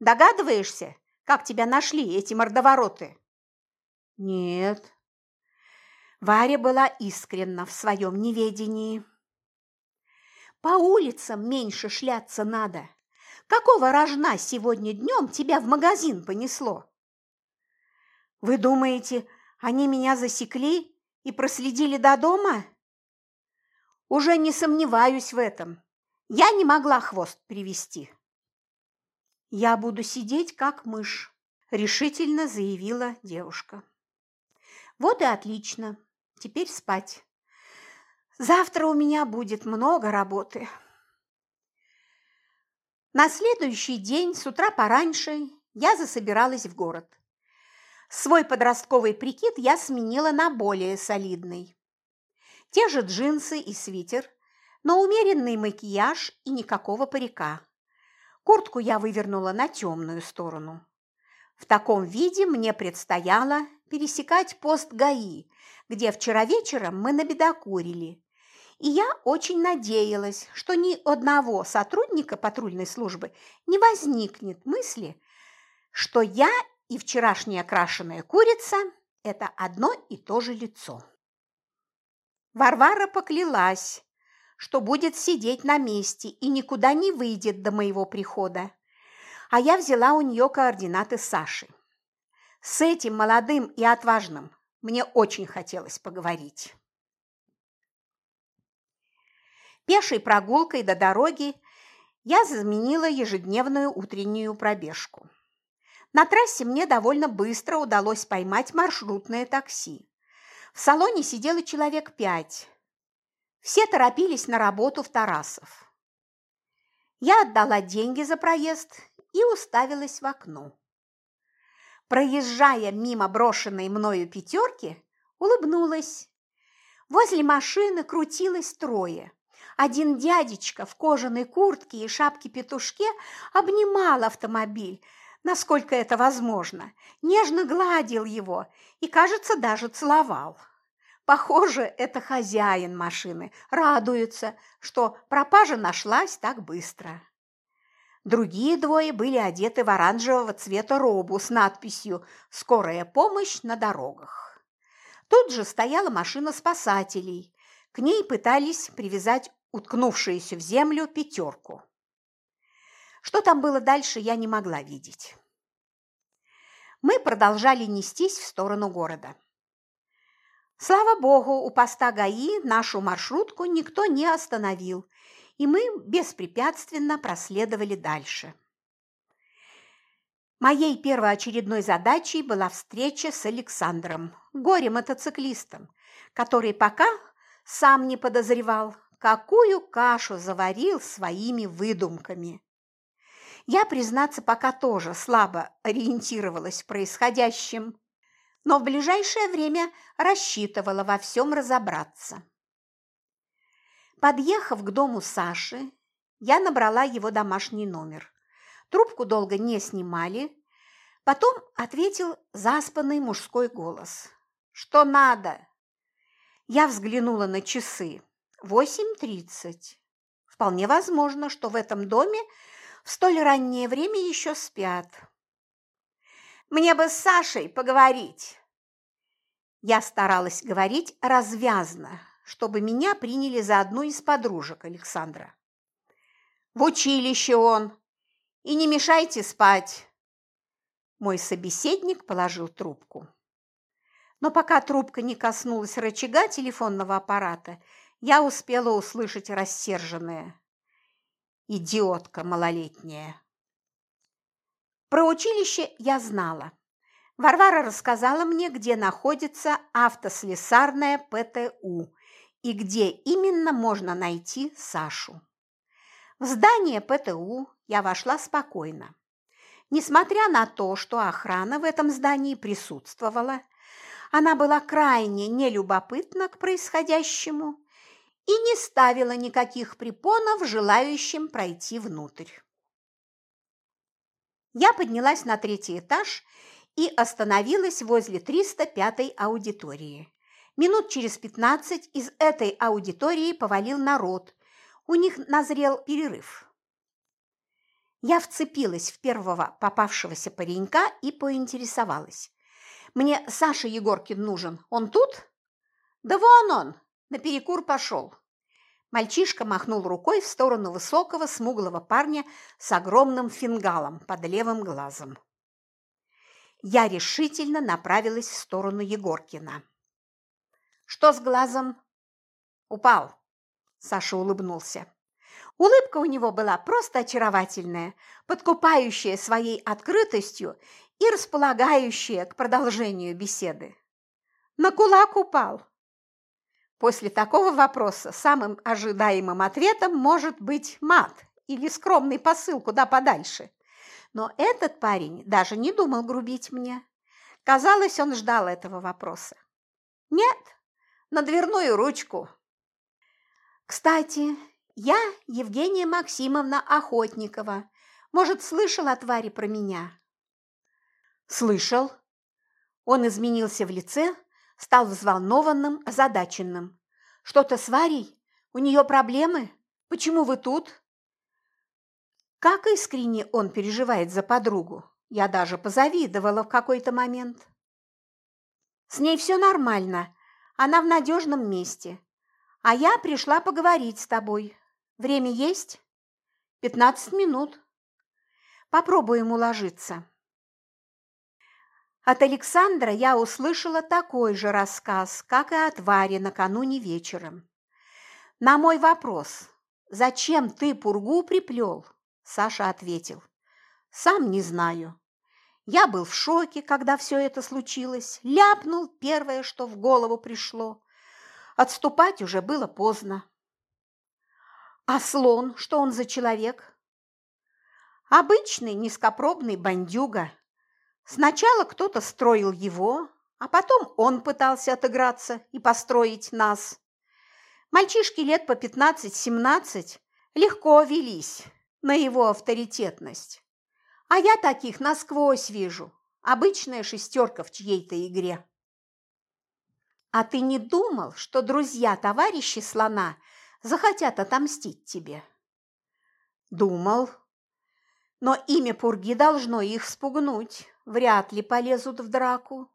Догадываешься, как тебя нашли эти мордовороты? Нет. Варя была искренна в своем неведении. По улицам меньше шляться надо. Какого рожна сегодня днем тебя в магазин понесло? Вы думаете, они меня засекли и проследили до дома? Уже не сомневаюсь в этом. Я не могла хвост привести. Я буду сидеть как мышь, решительно заявила девушка. Вот и отлично. Теперь спать. Завтра у меня будет много работы. На следующий день с утра пораньше я засобиралась в город. Свой подростковый прикид я сменила на более солидный. Те же джинсы и свитер, но умеренный макияж и никакого парика. Куртку я вывернула на темную сторону. В таком виде мне предстояло пересекать пост ГАИ, где вчера вечером мы набедокурили, и я очень надеялась, что ни одного сотрудника патрульной службы не возникнет мысли, что я и вчерашняя крашеная курица – это одно и то же лицо. Варвара поклялась, что будет сидеть на месте и никуда не выйдет до моего прихода. А я взяла у нее координаты Саши. С этим молодым и отважным мне очень хотелось поговорить. Пешей прогулкой до дороги я заменила ежедневную утреннюю пробежку. На трассе мне довольно быстро удалось поймать маршрутное такси. В салоне сидело человек пять. Все торопились на работу в Тарасов. Я отдала деньги за проезд и уставилась в окно. Проезжая мимо брошенной мною пятерки, улыбнулась. Возле машины крутилось трое. Один дядечка в кожаной куртке и шапке-петушке обнимал автомобиль, насколько это возможно, нежно гладил его и, кажется, даже целовал. Похоже, это хозяин машины, радуется, что пропажа нашлась так быстро. Другие двое были одеты в оранжевого цвета робу с надписью «Скорая помощь на дорогах». Тут же стояла машина спасателей. К ней пытались привязать уткнувшуюся в землю пятерку. Что там было дальше, я не могла видеть. Мы продолжали нестись в сторону города. Слава богу, у поста ГАИ нашу маршрутку никто не остановил, и мы беспрепятственно проследовали дальше. Моей первоочередной задачей была встреча с Александром, горе-мотоциклистом, который пока сам не подозревал, какую кашу заварил своими выдумками. Я, признаться, пока тоже слабо ориентировалась в происходящем, но в ближайшее время рассчитывала во всем разобраться. Подъехав к дому Саши, я набрала его домашний номер. Трубку долго не снимали. Потом ответил заспанный мужской голос. «Что надо?» Я взглянула на часы. Восемь тридцать. Вполне возможно, что в этом доме в столь раннее время еще спят. Мне бы с Сашей поговорить. Я старалась говорить развязно, чтобы меня приняли за одну из подружек Александра. В училище он. И не мешайте спать. Мой собеседник положил трубку. Но пока трубка не коснулась рычага телефонного аппарата, я успела услышать рассерженное идиотка малолетняя. Про училище я знала. Варвара рассказала мне, где находится автослесарная ПТУ и где именно можно найти Сашу. В здание ПТУ я вошла спокойно. Несмотря на то, что охрана в этом здании присутствовала, она была крайне нелюбопытна к происходящему и не ставила никаких препонов желающим пройти внутрь. Я поднялась на третий этаж и остановилась возле 305-й аудитории. Минут через 15 из этой аудитории повалил народ. У них назрел перерыв. Я вцепилась в первого попавшегося паренька и поинтересовалась. «Мне Саша Егоркин нужен. Он тут?» «Да вон он!» На перекур пошел. Мальчишка махнул рукой в сторону высокого смуглого парня с огромным фингалом под левым глазом. Я решительно направилась в сторону Егоркина. «Что с глазом?» «Упал», – Саша улыбнулся. Улыбка у него была просто очаровательная, подкупающая своей открытостью и располагающая к продолжению беседы. «На кулак упал», После такого вопроса самым ожидаемым ответом может быть мат или скромный посыл куда подальше. Но этот парень даже не думал грубить мне. Казалось, он ждал этого вопроса. Нет, на дверную ручку. Кстати, я Евгения Максимовна Охотникова. Может, слышал о твари про меня? Слышал. Он изменился в лице, стал взволнованным, озадаченным. Что-то с Варей? У нее проблемы? Почему вы тут?» Как искренне он переживает за подругу, я даже позавидовала в какой-то момент. «С ней все нормально, она в надежном месте. А я пришла поговорить с тобой. Время есть? Пятнадцать минут. Попробуем уложиться. От Александра я услышала такой же рассказ, как и от Вари накануне вечером. На мой вопрос «Зачем ты пургу приплел?» Саша ответил «Сам не знаю. Я был в шоке, когда все это случилось, ляпнул первое, что в голову пришло. Отступать уже было поздно. А слон, что он за человек? Обычный низкопробный бандюга. Сначала кто-то строил его, а потом он пытался отыграться и построить нас. Мальчишки лет по 15-17 легко велись на его авторитетность. А я таких насквозь вижу. Обычная шестерка в чьей-то игре. А ты не думал, что друзья-товарищи слона захотят отомстить тебе? Думал. Но имя Пурги должно их спугнуть. Вряд ли полезут в драку.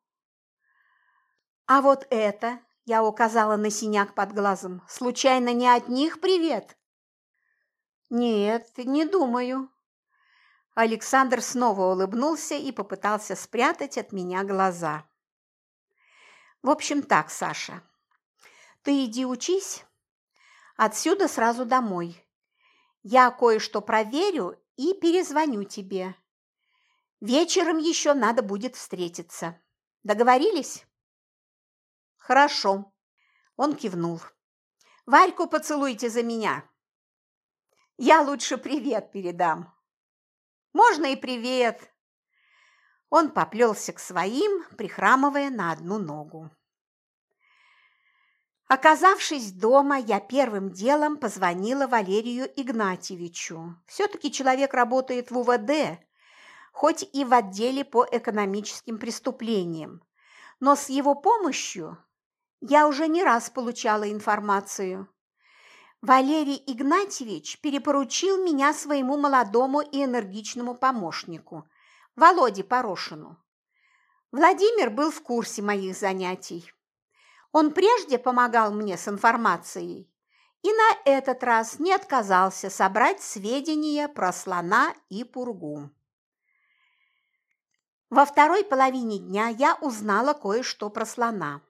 А вот это, я указала на синяк под глазом, случайно не от них привет? Нет, не думаю. Александр снова улыбнулся и попытался спрятать от меня глаза. В общем так, Саша, ты иди учись, отсюда сразу домой. Я кое-что проверю и перезвоню тебе. Вечером еще надо будет встретиться. Договорились? Хорошо. Он кивнул. Варьку поцелуйте за меня. Я лучше привет передам. Можно и привет, он поплелся к своим, прихрамывая на одну ногу. Оказавшись дома, я первым делом позвонила Валерию Игнатьевичу. Все-таки человек работает в УВД, хоть и в отделе по экономическим преступлениям. Но с его помощью я уже не раз получала информацию. Валерий Игнатьевич перепоручил меня своему молодому и энергичному помощнику – Володе Порошину. Владимир был в курсе моих занятий. Он прежде помогал мне с информацией и на этот раз не отказался собрать сведения про слона и пургу. Во второй половине дня я узнала кое-что про слона.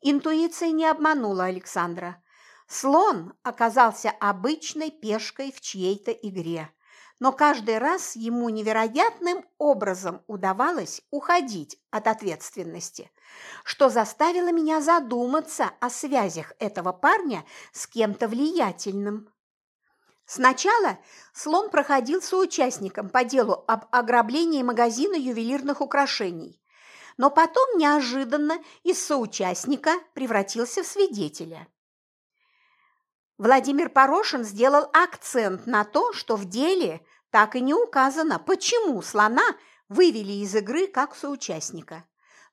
Интуиция не обманула Александра. Слон оказался обычной пешкой в чьей-то игре – но каждый раз ему невероятным образом удавалось уходить от ответственности, что заставило меня задуматься о связях этого парня с кем-то влиятельным. Сначала слон проходил соучастником по делу об ограблении магазина ювелирных украшений, но потом неожиданно из соучастника превратился в свидетеля. Владимир Порошин сделал акцент на то, что в деле так и не указано, почему слона вывели из игры как соучастника.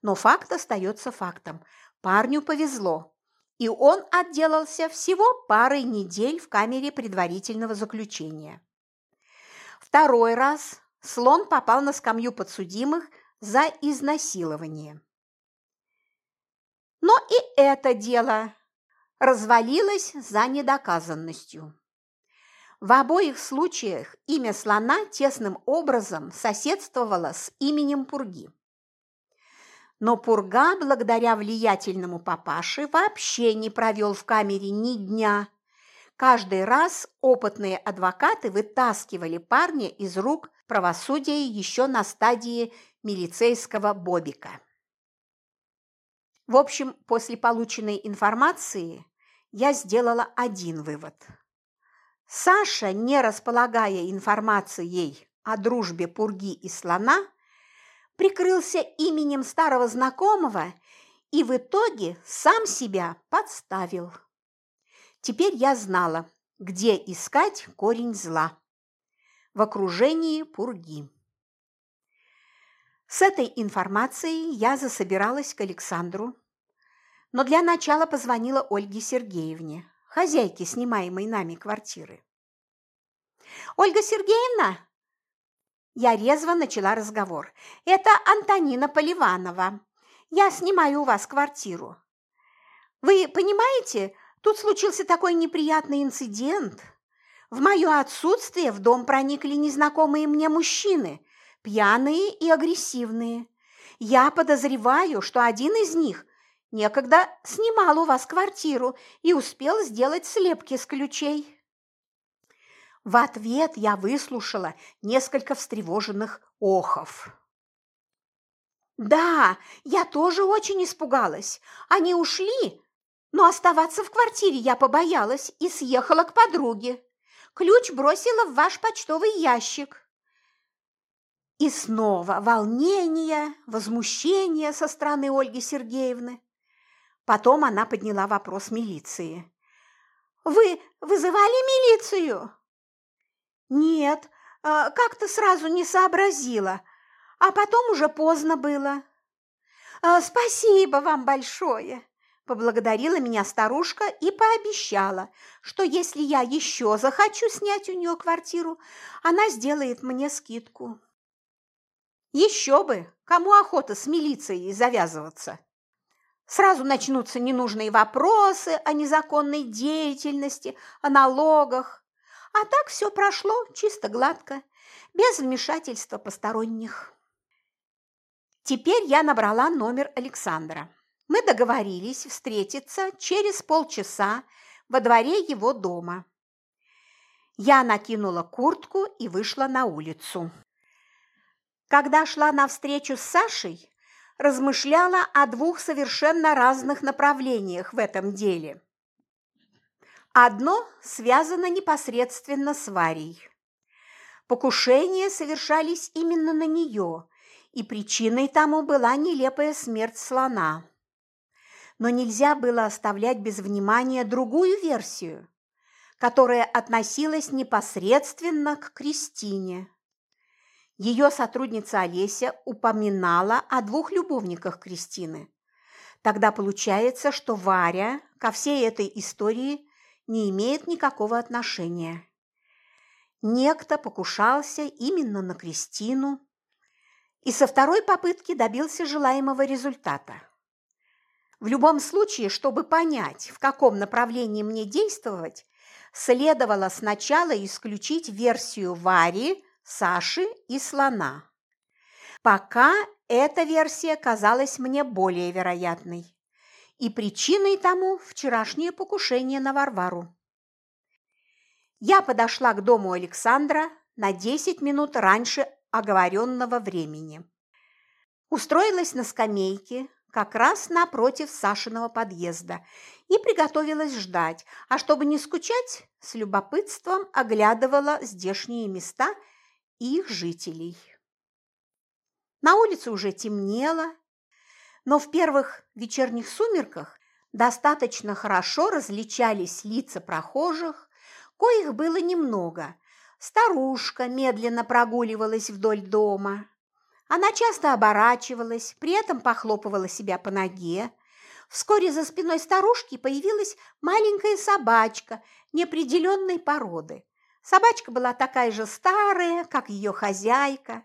Но факт остается фактом. Парню повезло, и он отделался всего парой недель в камере предварительного заключения. Второй раз слон попал на скамью подсудимых за изнасилование. Но и это дело развалилась за недоказанностью. В обоих случаях имя слона тесным образом соседствовало с именем Пурги. Но Пурга, благодаря влиятельному папаше, вообще не провел в камере ни дня. Каждый раз опытные адвокаты вытаскивали парня из рук правосудия еще на стадии милицейского бобика. В общем, после полученной информации я сделала один вывод. Саша, не располагая информацией о дружбе Пурги и слона, прикрылся именем старого знакомого и в итоге сам себя подставил. Теперь я знала, где искать корень зла. В окружении Пурги. С этой информацией я засобиралась к Александру, но для начала позвонила Ольге Сергеевне. хозяйки снимаемой нами квартиры. «Ольга Сергеевна!» Я резво начала разговор. «Это Антонина Поливанова. Я снимаю у вас квартиру. Вы понимаете, тут случился такой неприятный инцидент. В мое отсутствие в дом проникли незнакомые мне мужчины, пьяные и агрессивные. Я подозреваю, что один из них некогда снимал у вас квартиру и успел сделать слепки с ключей. В ответ я выслушала несколько встревоженных охов. «Да, я тоже очень испугалась. Они ушли, но оставаться в квартире я побоялась и съехала к подруге. Ключ бросила в ваш почтовый ящик». И снова волнение, возмущение со стороны Ольги Сергеевны. Потом она подняла вопрос милиции. «Вы вызывали милицию?» «Нет, а, как-то сразу не сообразила, а потом уже поздно было». А, «Спасибо вам большое!» – поблагодарила меня старушка и пообещала, что если я еще захочу снять у нее квартиру, она сделает мне скидку. Еще бы, кому охота с милицией завязываться? Сразу начнутся ненужные вопросы о незаконной деятельности, о налогах. А так все прошло чисто гладко, без вмешательства посторонних. Теперь я набрала номер Александра. Мы договорились встретиться через полчаса во дворе его дома. Я накинула куртку и вышла на улицу. Когда шла навстречу с Сашей, размышляла о двух совершенно разных направлениях в этом деле. Одно связано непосредственно с Варей. Покушения совершались именно на нее, и причиной тому была нелепая смерть слона. Но нельзя было оставлять без внимания другую версию, которая относилась непосредственно к Кристине. Ее сотрудница Олеся упоминала о двух любовниках Кристины. Тогда получается, что Варя ко всей этой истории не имеет никакого отношения. Некто покушался именно на Кристину и со второй попытки добился желаемого результата. В любом случае, чтобы понять, в каком направлении мне действовать, следовало сначала исключить версию Вари Саши и слона. Пока эта версия казалась мне более вероятной, и причиной тому вчерашнее покушение на Варвару. Я подошла к дому Александра на 10 минут раньше оговоренного времени. Устроилась на скамейке, как раз напротив Сашиного подъезда, и приготовилась ждать, а чтобы не скучать, с любопытством оглядывала здешние места – их жителей. На улице уже темнело, но в первых вечерних сумерках достаточно хорошо различались лица прохожих, коих было немного. Старушка медленно прогуливалась вдоль дома. Она часто оборачивалась, при этом похлопывала себя по ноге. Вскоре за спиной старушки появилась маленькая собачка неопределенной породы. Собачка была такая же старая, как ее хозяйка.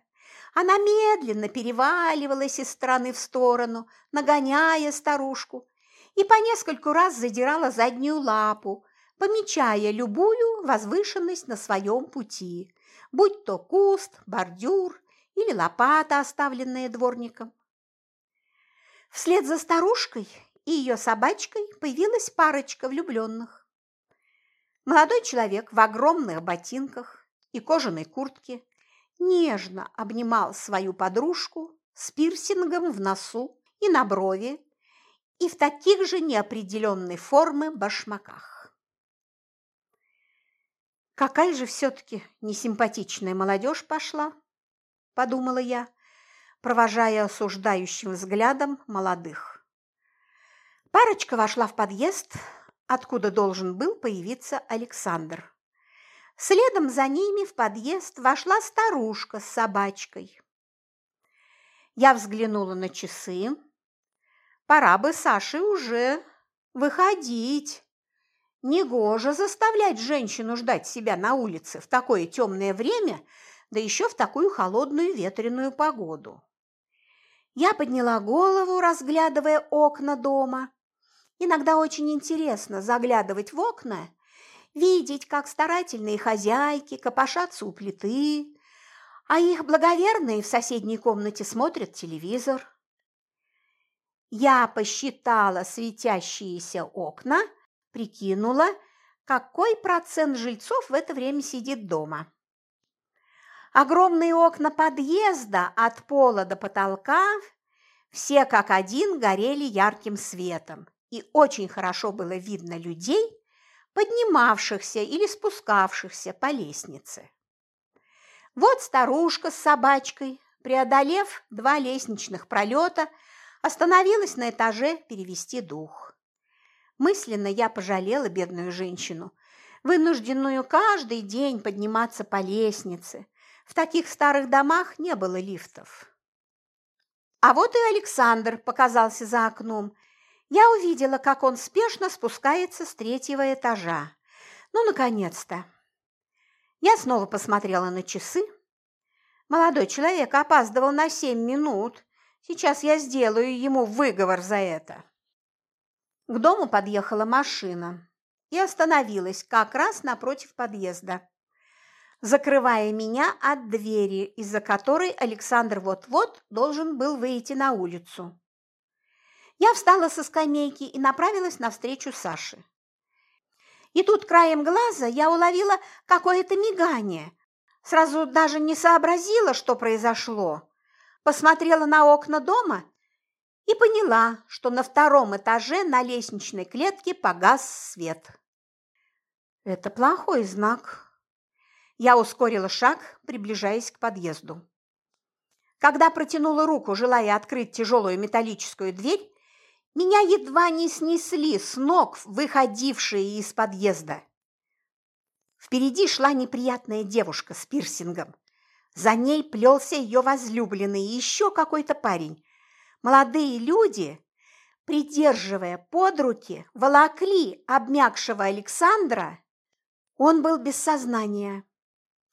Она медленно переваливалась из стороны в сторону, нагоняя старушку, и по нескольку раз задирала заднюю лапу, помечая любую возвышенность на своем пути, будь то куст, бордюр или лопата, оставленная дворником. Вслед за старушкой и ее собачкой появилась парочка влюбленных. Молодой человек в огромных ботинках и кожаной куртке нежно обнимал свою подружку с пирсингом в носу и на брови и в таких же неопределенной формы башмаках. «Какая же все-таки несимпатичная молодежь пошла?» – подумала я, провожая осуждающим взглядом молодых. Парочка вошла в подъезд, откуда должен был появиться Александр. Следом за ними в подъезд вошла старушка с собачкой. Я взглянула на часы. Пора бы Саше уже выходить. Негоже заставлять женщину ждать себя на улице в такое темное время, да еще в такую холодную ветреную погоду. Я подняла голову, разглядывая окна дома. Иногда очень интересно заглядывать в окна, видеть, как старательные хозяйки копошатся у плиты, а их благоверные в соседней комнате смотрят телевизор. Я посчитала светящиеся окна, прикинула, какой процент жильцов в это время сидит дома. Огромные окна подъезда от пола до потолка все как один горели ярким светом, и очень хорошо было видно людей, поднимавшихся или спускавшихся по лестнице. Вот старушка с собачкой, преодолев два лестничных пролета, остановилась на этаже перевести дух. Мысленно я пожалела бедную женщину, вынужденную каждый день подниматься по лестнице, в таких старых домах не было лифтов. А вот и Александр показался за окном. Я увидела, как он спешно спускается с третьего этажа. Ну, наконец-то! Я снова посмотрела на часы. Молодой человек опаздывал на семь минут. Сейчас я сделаю ему выговор за это. К дому подъехала машина и остановилась как раз напротив подъезда закрывая меня от двери, из-за которой Александр вот-вот должен был выйти на улицу. Я встала со скамейки и направилась навстречу Саше. И тут краем глаза я уловила какое-то мигание. Сразу даже не сообразила, что произошло. Посмотрела на окна дома и поняла, что на втором этаже на лестничной клетке погас свет. Это плохой знак, я ускорила шаг, приближаясь к подъезду. Когда протянула руку, желая открыть тяжелую металлическую дверь, меня едва не снесли с ног, выходившие из подъезда. Впереди шла неприятная девушка с пирсингом. За ней плелся ее возлюбленный и еще какой-то парень. Молодые люди, придерживая под руки, волокли обмякшего Александра. Он был без сознания.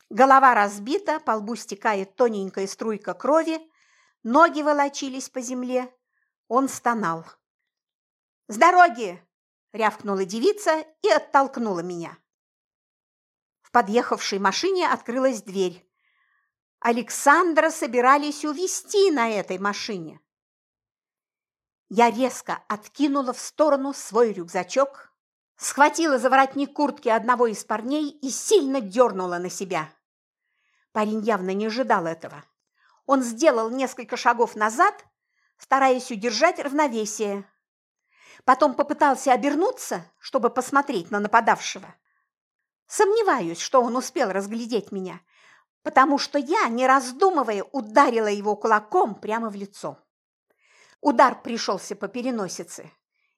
Голова разбита, по лбу стекает тоненькая струйка крови, ноги волочились по земле. Он стонал. «С дороги!» – рявкнула девица и оттолкнула меня. В подъехавшей машине открылась дверь. Александра собирались увезти на этой машине. Я резко откинула в сторону свой рюкзачок, схватила за воротник куртки одного из парней и сильно дернула на себя. Парень явно не ожидал этого. Он сделал несколько шагов назад, стараясь удержать равновесие. Потом попытался обернуться, чтобы посмотреть на нападавшего. Сомневаюсь, что он успел разглядеть меня, потому что я, не раздумывая, ударила его кулаком прямо в лицо. Удар пришелся по переносице.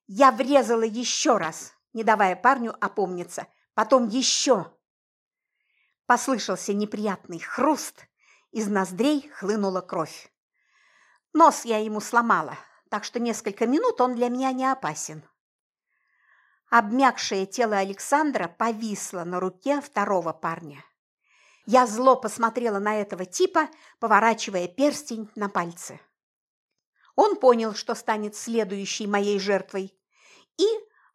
Я врезала еще раз, не давая парню опомниться, потом еще. Послышался неприятный хруст, из ноздрей хлынула кровь. Нос я ему сломала, так что несколько минут он для меня не опасен. Обмякшее тело Александра повисло на руке второго парня. Я зло посмотрела на этого типа, поворачивая перстень на пальце. Он понял, что станет следующей моей жертвой, и,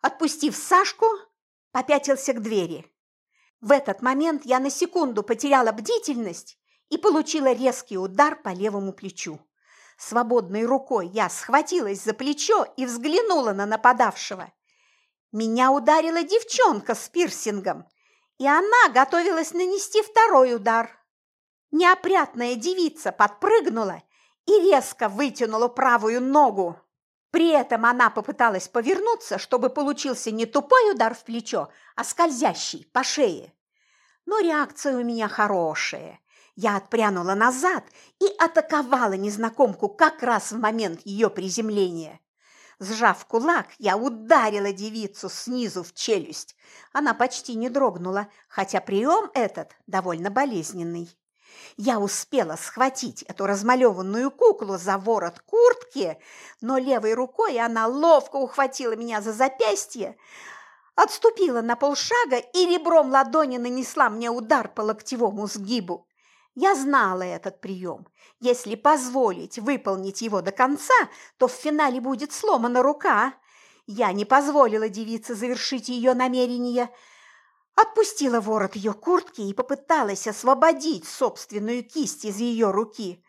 отпустив Сашку, попятился к двери. В этот момент я на секунду потеряла бдительность и получила резкий удар по левому плечу. Свободной рукой я схватилась за плечо и взглянула на нападавшего. Меня ударила девчонка с пирсингом, и она готовилась нанести второй удар. Неопрятная девица подпрыгнула и резко вытянула правую ногу. При этом она попыталась повернуться, чтобы получился не тупой удар в плечо, а скользящий по шее. Но реакция у меня хорошая. Я отпрянула назад и атаковала незнакомку как раз в момент ее приземления. Сжав кулак, я ударила девицу снизу в челюсть. Она почти не дрогнула, хотя прием этот довольно болезненный. Я успела схватить эту размалеванную куклу за ворот куртки, но левой рукой она ловко ухватила меня за запястье, отступила на полшага и ребром ладони нанесла мне удар по локтевому сгибу. Я знала этот прием. Если позволить выполнить его до конца, то в финале будет сломана рука. Я не позволила девице завершить ее намерение. Отпустила ворот ее куртки и попыталась освободить собственную кисть из ее руки.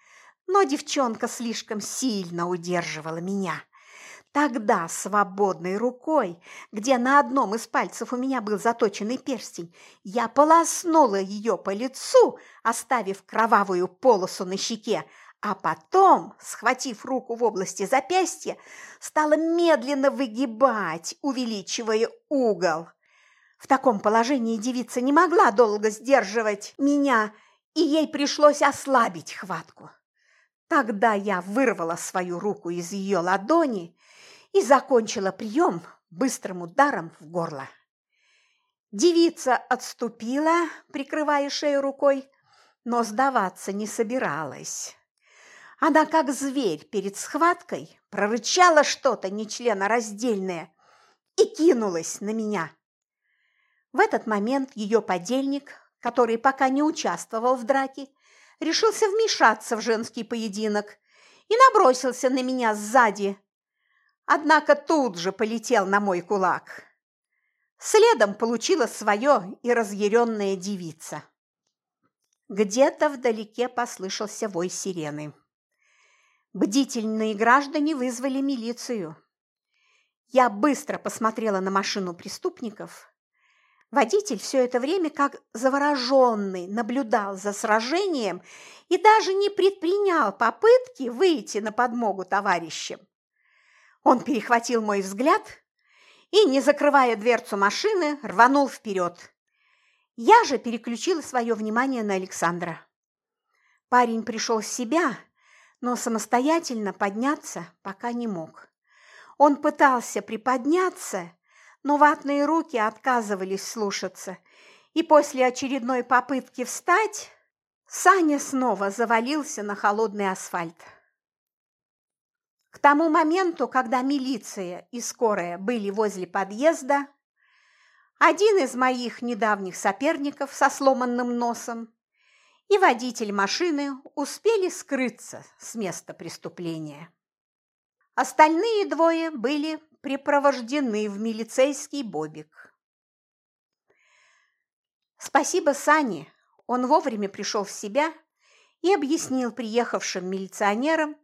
Но девчонка слишком сильно удерживала меня. Тогда свободной рукой, где на одном из пальцев у меня был заточенный перстень, я полоснула ее по лицу, оставив кровавую полосу на щеке, а потом, схватив руку в области запястья, стала медленно выгибать, увеличивая угол. В таком положении девица не могла долго сдерживать меня, и ей пришлось ослабить хватку. Тогда я вырвала свою руку из ее ладони и закончила прием быстрым ударом в горло. Девица отступила, прикрывая шею рукой, но сдаваться не собиралась. Она, как зверь перед схваткой, прорычала что-то нечленораздельное и кинулась на меня. В этот момент ее подельник, который пока не участвовал в драке, решился вмешаться в женский поединок и набросился на меня сзади, однако тут же полетел на мой кулак. Следом получила свое и разъяренная девица. Где-то вдалеке послышался вой сирены. Бдительные граждане вызвали милицию. Я быстро посмотрела на машину преступников. Водитель все это время, как завороженный, наблюдал за сражением и даже не предпринял попытки выйти на подмогу товарищам. Он перехватил мой взгляд и, не закрывая дверцу машины, рванул вперед. Я же переключила свое внимание на Александра. Парень пришел в себя, но самостоятельно подняться пока не мог. Он пытался приподняться, но ватные руки отказывались слушаться, и после очередной попытки встать Саня снова завалился на холодный асфальт. К тому моменту, когда милиция и скорая были возле подъезда, один из моих недавних соперников со сломанным носом и водитель машины успели скрыться с места преступления. Остальные двое были припровождены в милицейский бобик. Спасибо Сане, он вовремя пришел в себя и объяснил приехавшим милиционерам,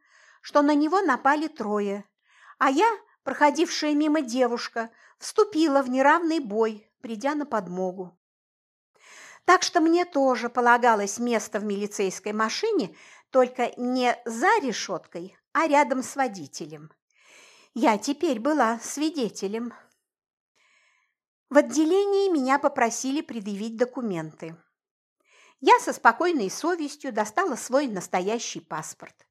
что на него напали трое, а я, проходившая мимо девушка, вступила в неравный бой, придя на подмогу. Так что мне тоже полагалось место в милицейской машине, только не за решеткой, а рядом с водителем. Я теперь была свидетелем. В отделении меня попросили предъявить документы. Я со спокойной совестью достала свой настоящий паспорт.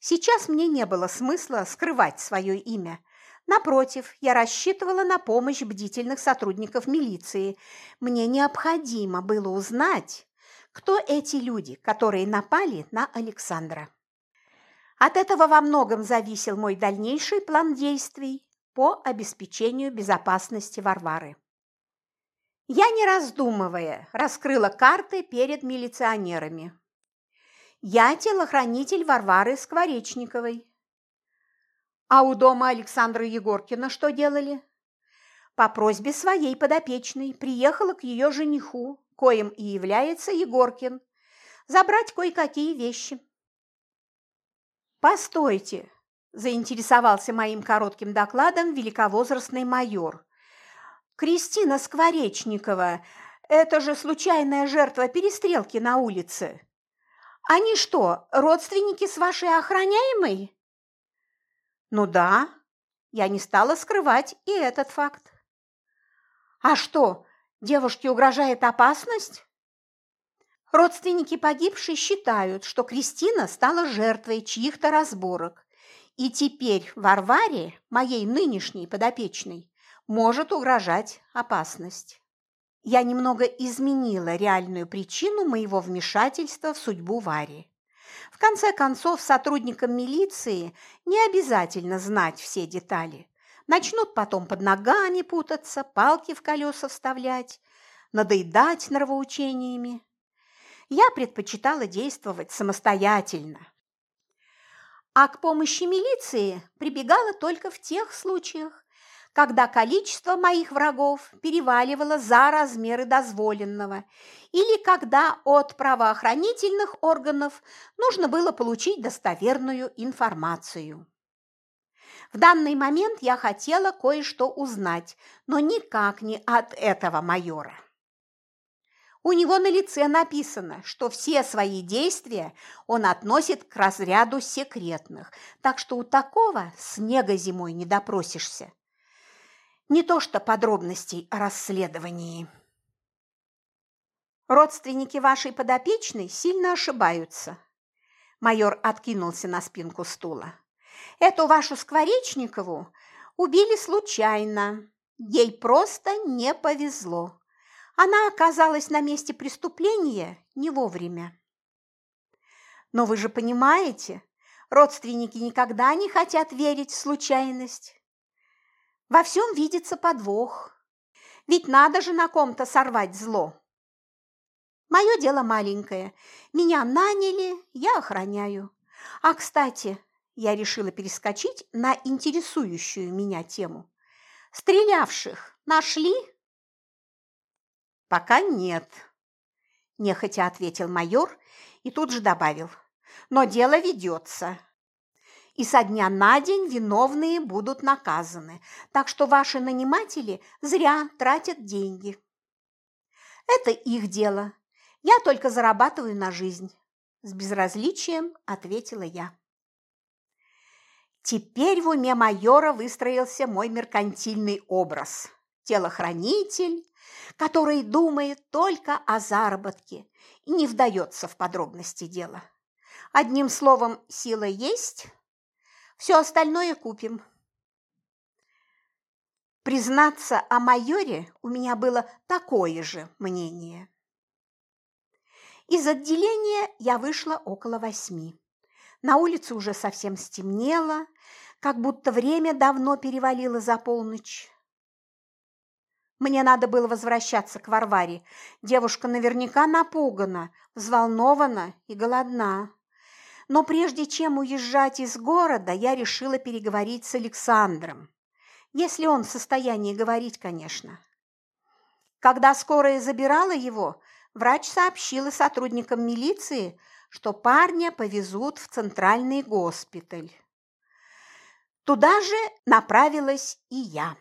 Сейчас мне не было смысла скрывать свое имя. Напротив, я рассчитывала на помощь бдительных сотрудников милиции. Мне необходимо было узнать, кто эти люди, которые напали на Александра. От этого во многом зависел мой дальнейший план действий по обеспечению безопасности Варвары. Я, не раздумывая, раскрыла карты перед милиционерами. Я телохранитель Варвары Скворечниковой. А у дома Александра Егоркина что делали? По просьбе своей подопечной приехала к ее жениху, коим и является Егоркин, забрать кое-какие вещи. «Постойте!» – заинтересовался моим коротким докладом великовозрастный майор. «Кристина Скворечникова – это же случайная жертва перестрелки на улице!» Они что, родственники с вашей охраняемой? Ну да, я не стала скрывать и этот факт. А что, девушке угрожает опасность? Родственники погибшей считают, что Кристина стала жертвой чьих-то разборок, и теперь Варваре, моей нынешней подопечной, может угрожать опасность я немного изменила реальную причину моего вмешательства в судьбу Вари. В конце концов, сотрудникам милиции не обязательно знать все детали. Начнут потом под ногами путаться, палки в колеса вставлять, надоедать нравоучениями. Я предпочитала действовать самостоятельно. А к помощи милиции прибегала только в тех случаях, когда количество моих врагов переваливало за размеры дозволенного, или когда от правоохранительных органов нужно было получить достоверную информацию. В данный момент я хотела кое-что узнать, но никак не от этого майора. У него на лице написано, что все свои действия он относит к разряду секретных, так что у такого снега зимой не допросишься. Не то что подробностей о расследовании. Родственники вашей подопечной сильно ошибаются. Майор откинулся на спинку стула. Эту вашу Скворечникову убили случайно. Ей просто не повезло. Она оказалась на месте преступления не вовремя. Но вы же понимаете, родственники никогда не хотят верить в случайность. Во всем видится подвох. Ведь надо же на ком-то сорвать зло. Мое дело маленькое. Меня наняли, я охраняю. А, кстати, я решила перескочить на интересующую меня тему. Стрелявших нашли? Пока нет, нехотя ответил майор и тут же добавил. Но дело ведется и со дня на день виновные будут наказаны, так что ваши наниматели зря тратят деньги. Это их дело. Я только зарабатываю на жизнь, с безразличием ответила я. Теперь в уме майора выстроился мой меркантильный образ. Телохранитель, который думает только о заработке и не вдается в подробности дела. Одним словом, сила есть, все остальное купим. Признаться, о майоре у меня было такое же мнение. Из отделения я вышла около восьми. На улице уже совсем стемнело, как будто время давно перевалило за полночь. Мне надо было возвращаться к Варваре. Девушка наверняка напугана, взволнована и голодна. Но прежде чем уезжать из города, я решила переговорить с Александром. Если он в состоянии говорить, конечно. Когда скорая забирала его, врач сообщила сотрудникам милиции, что парня повезут в центральный госпиталь. Туда же направилась и я.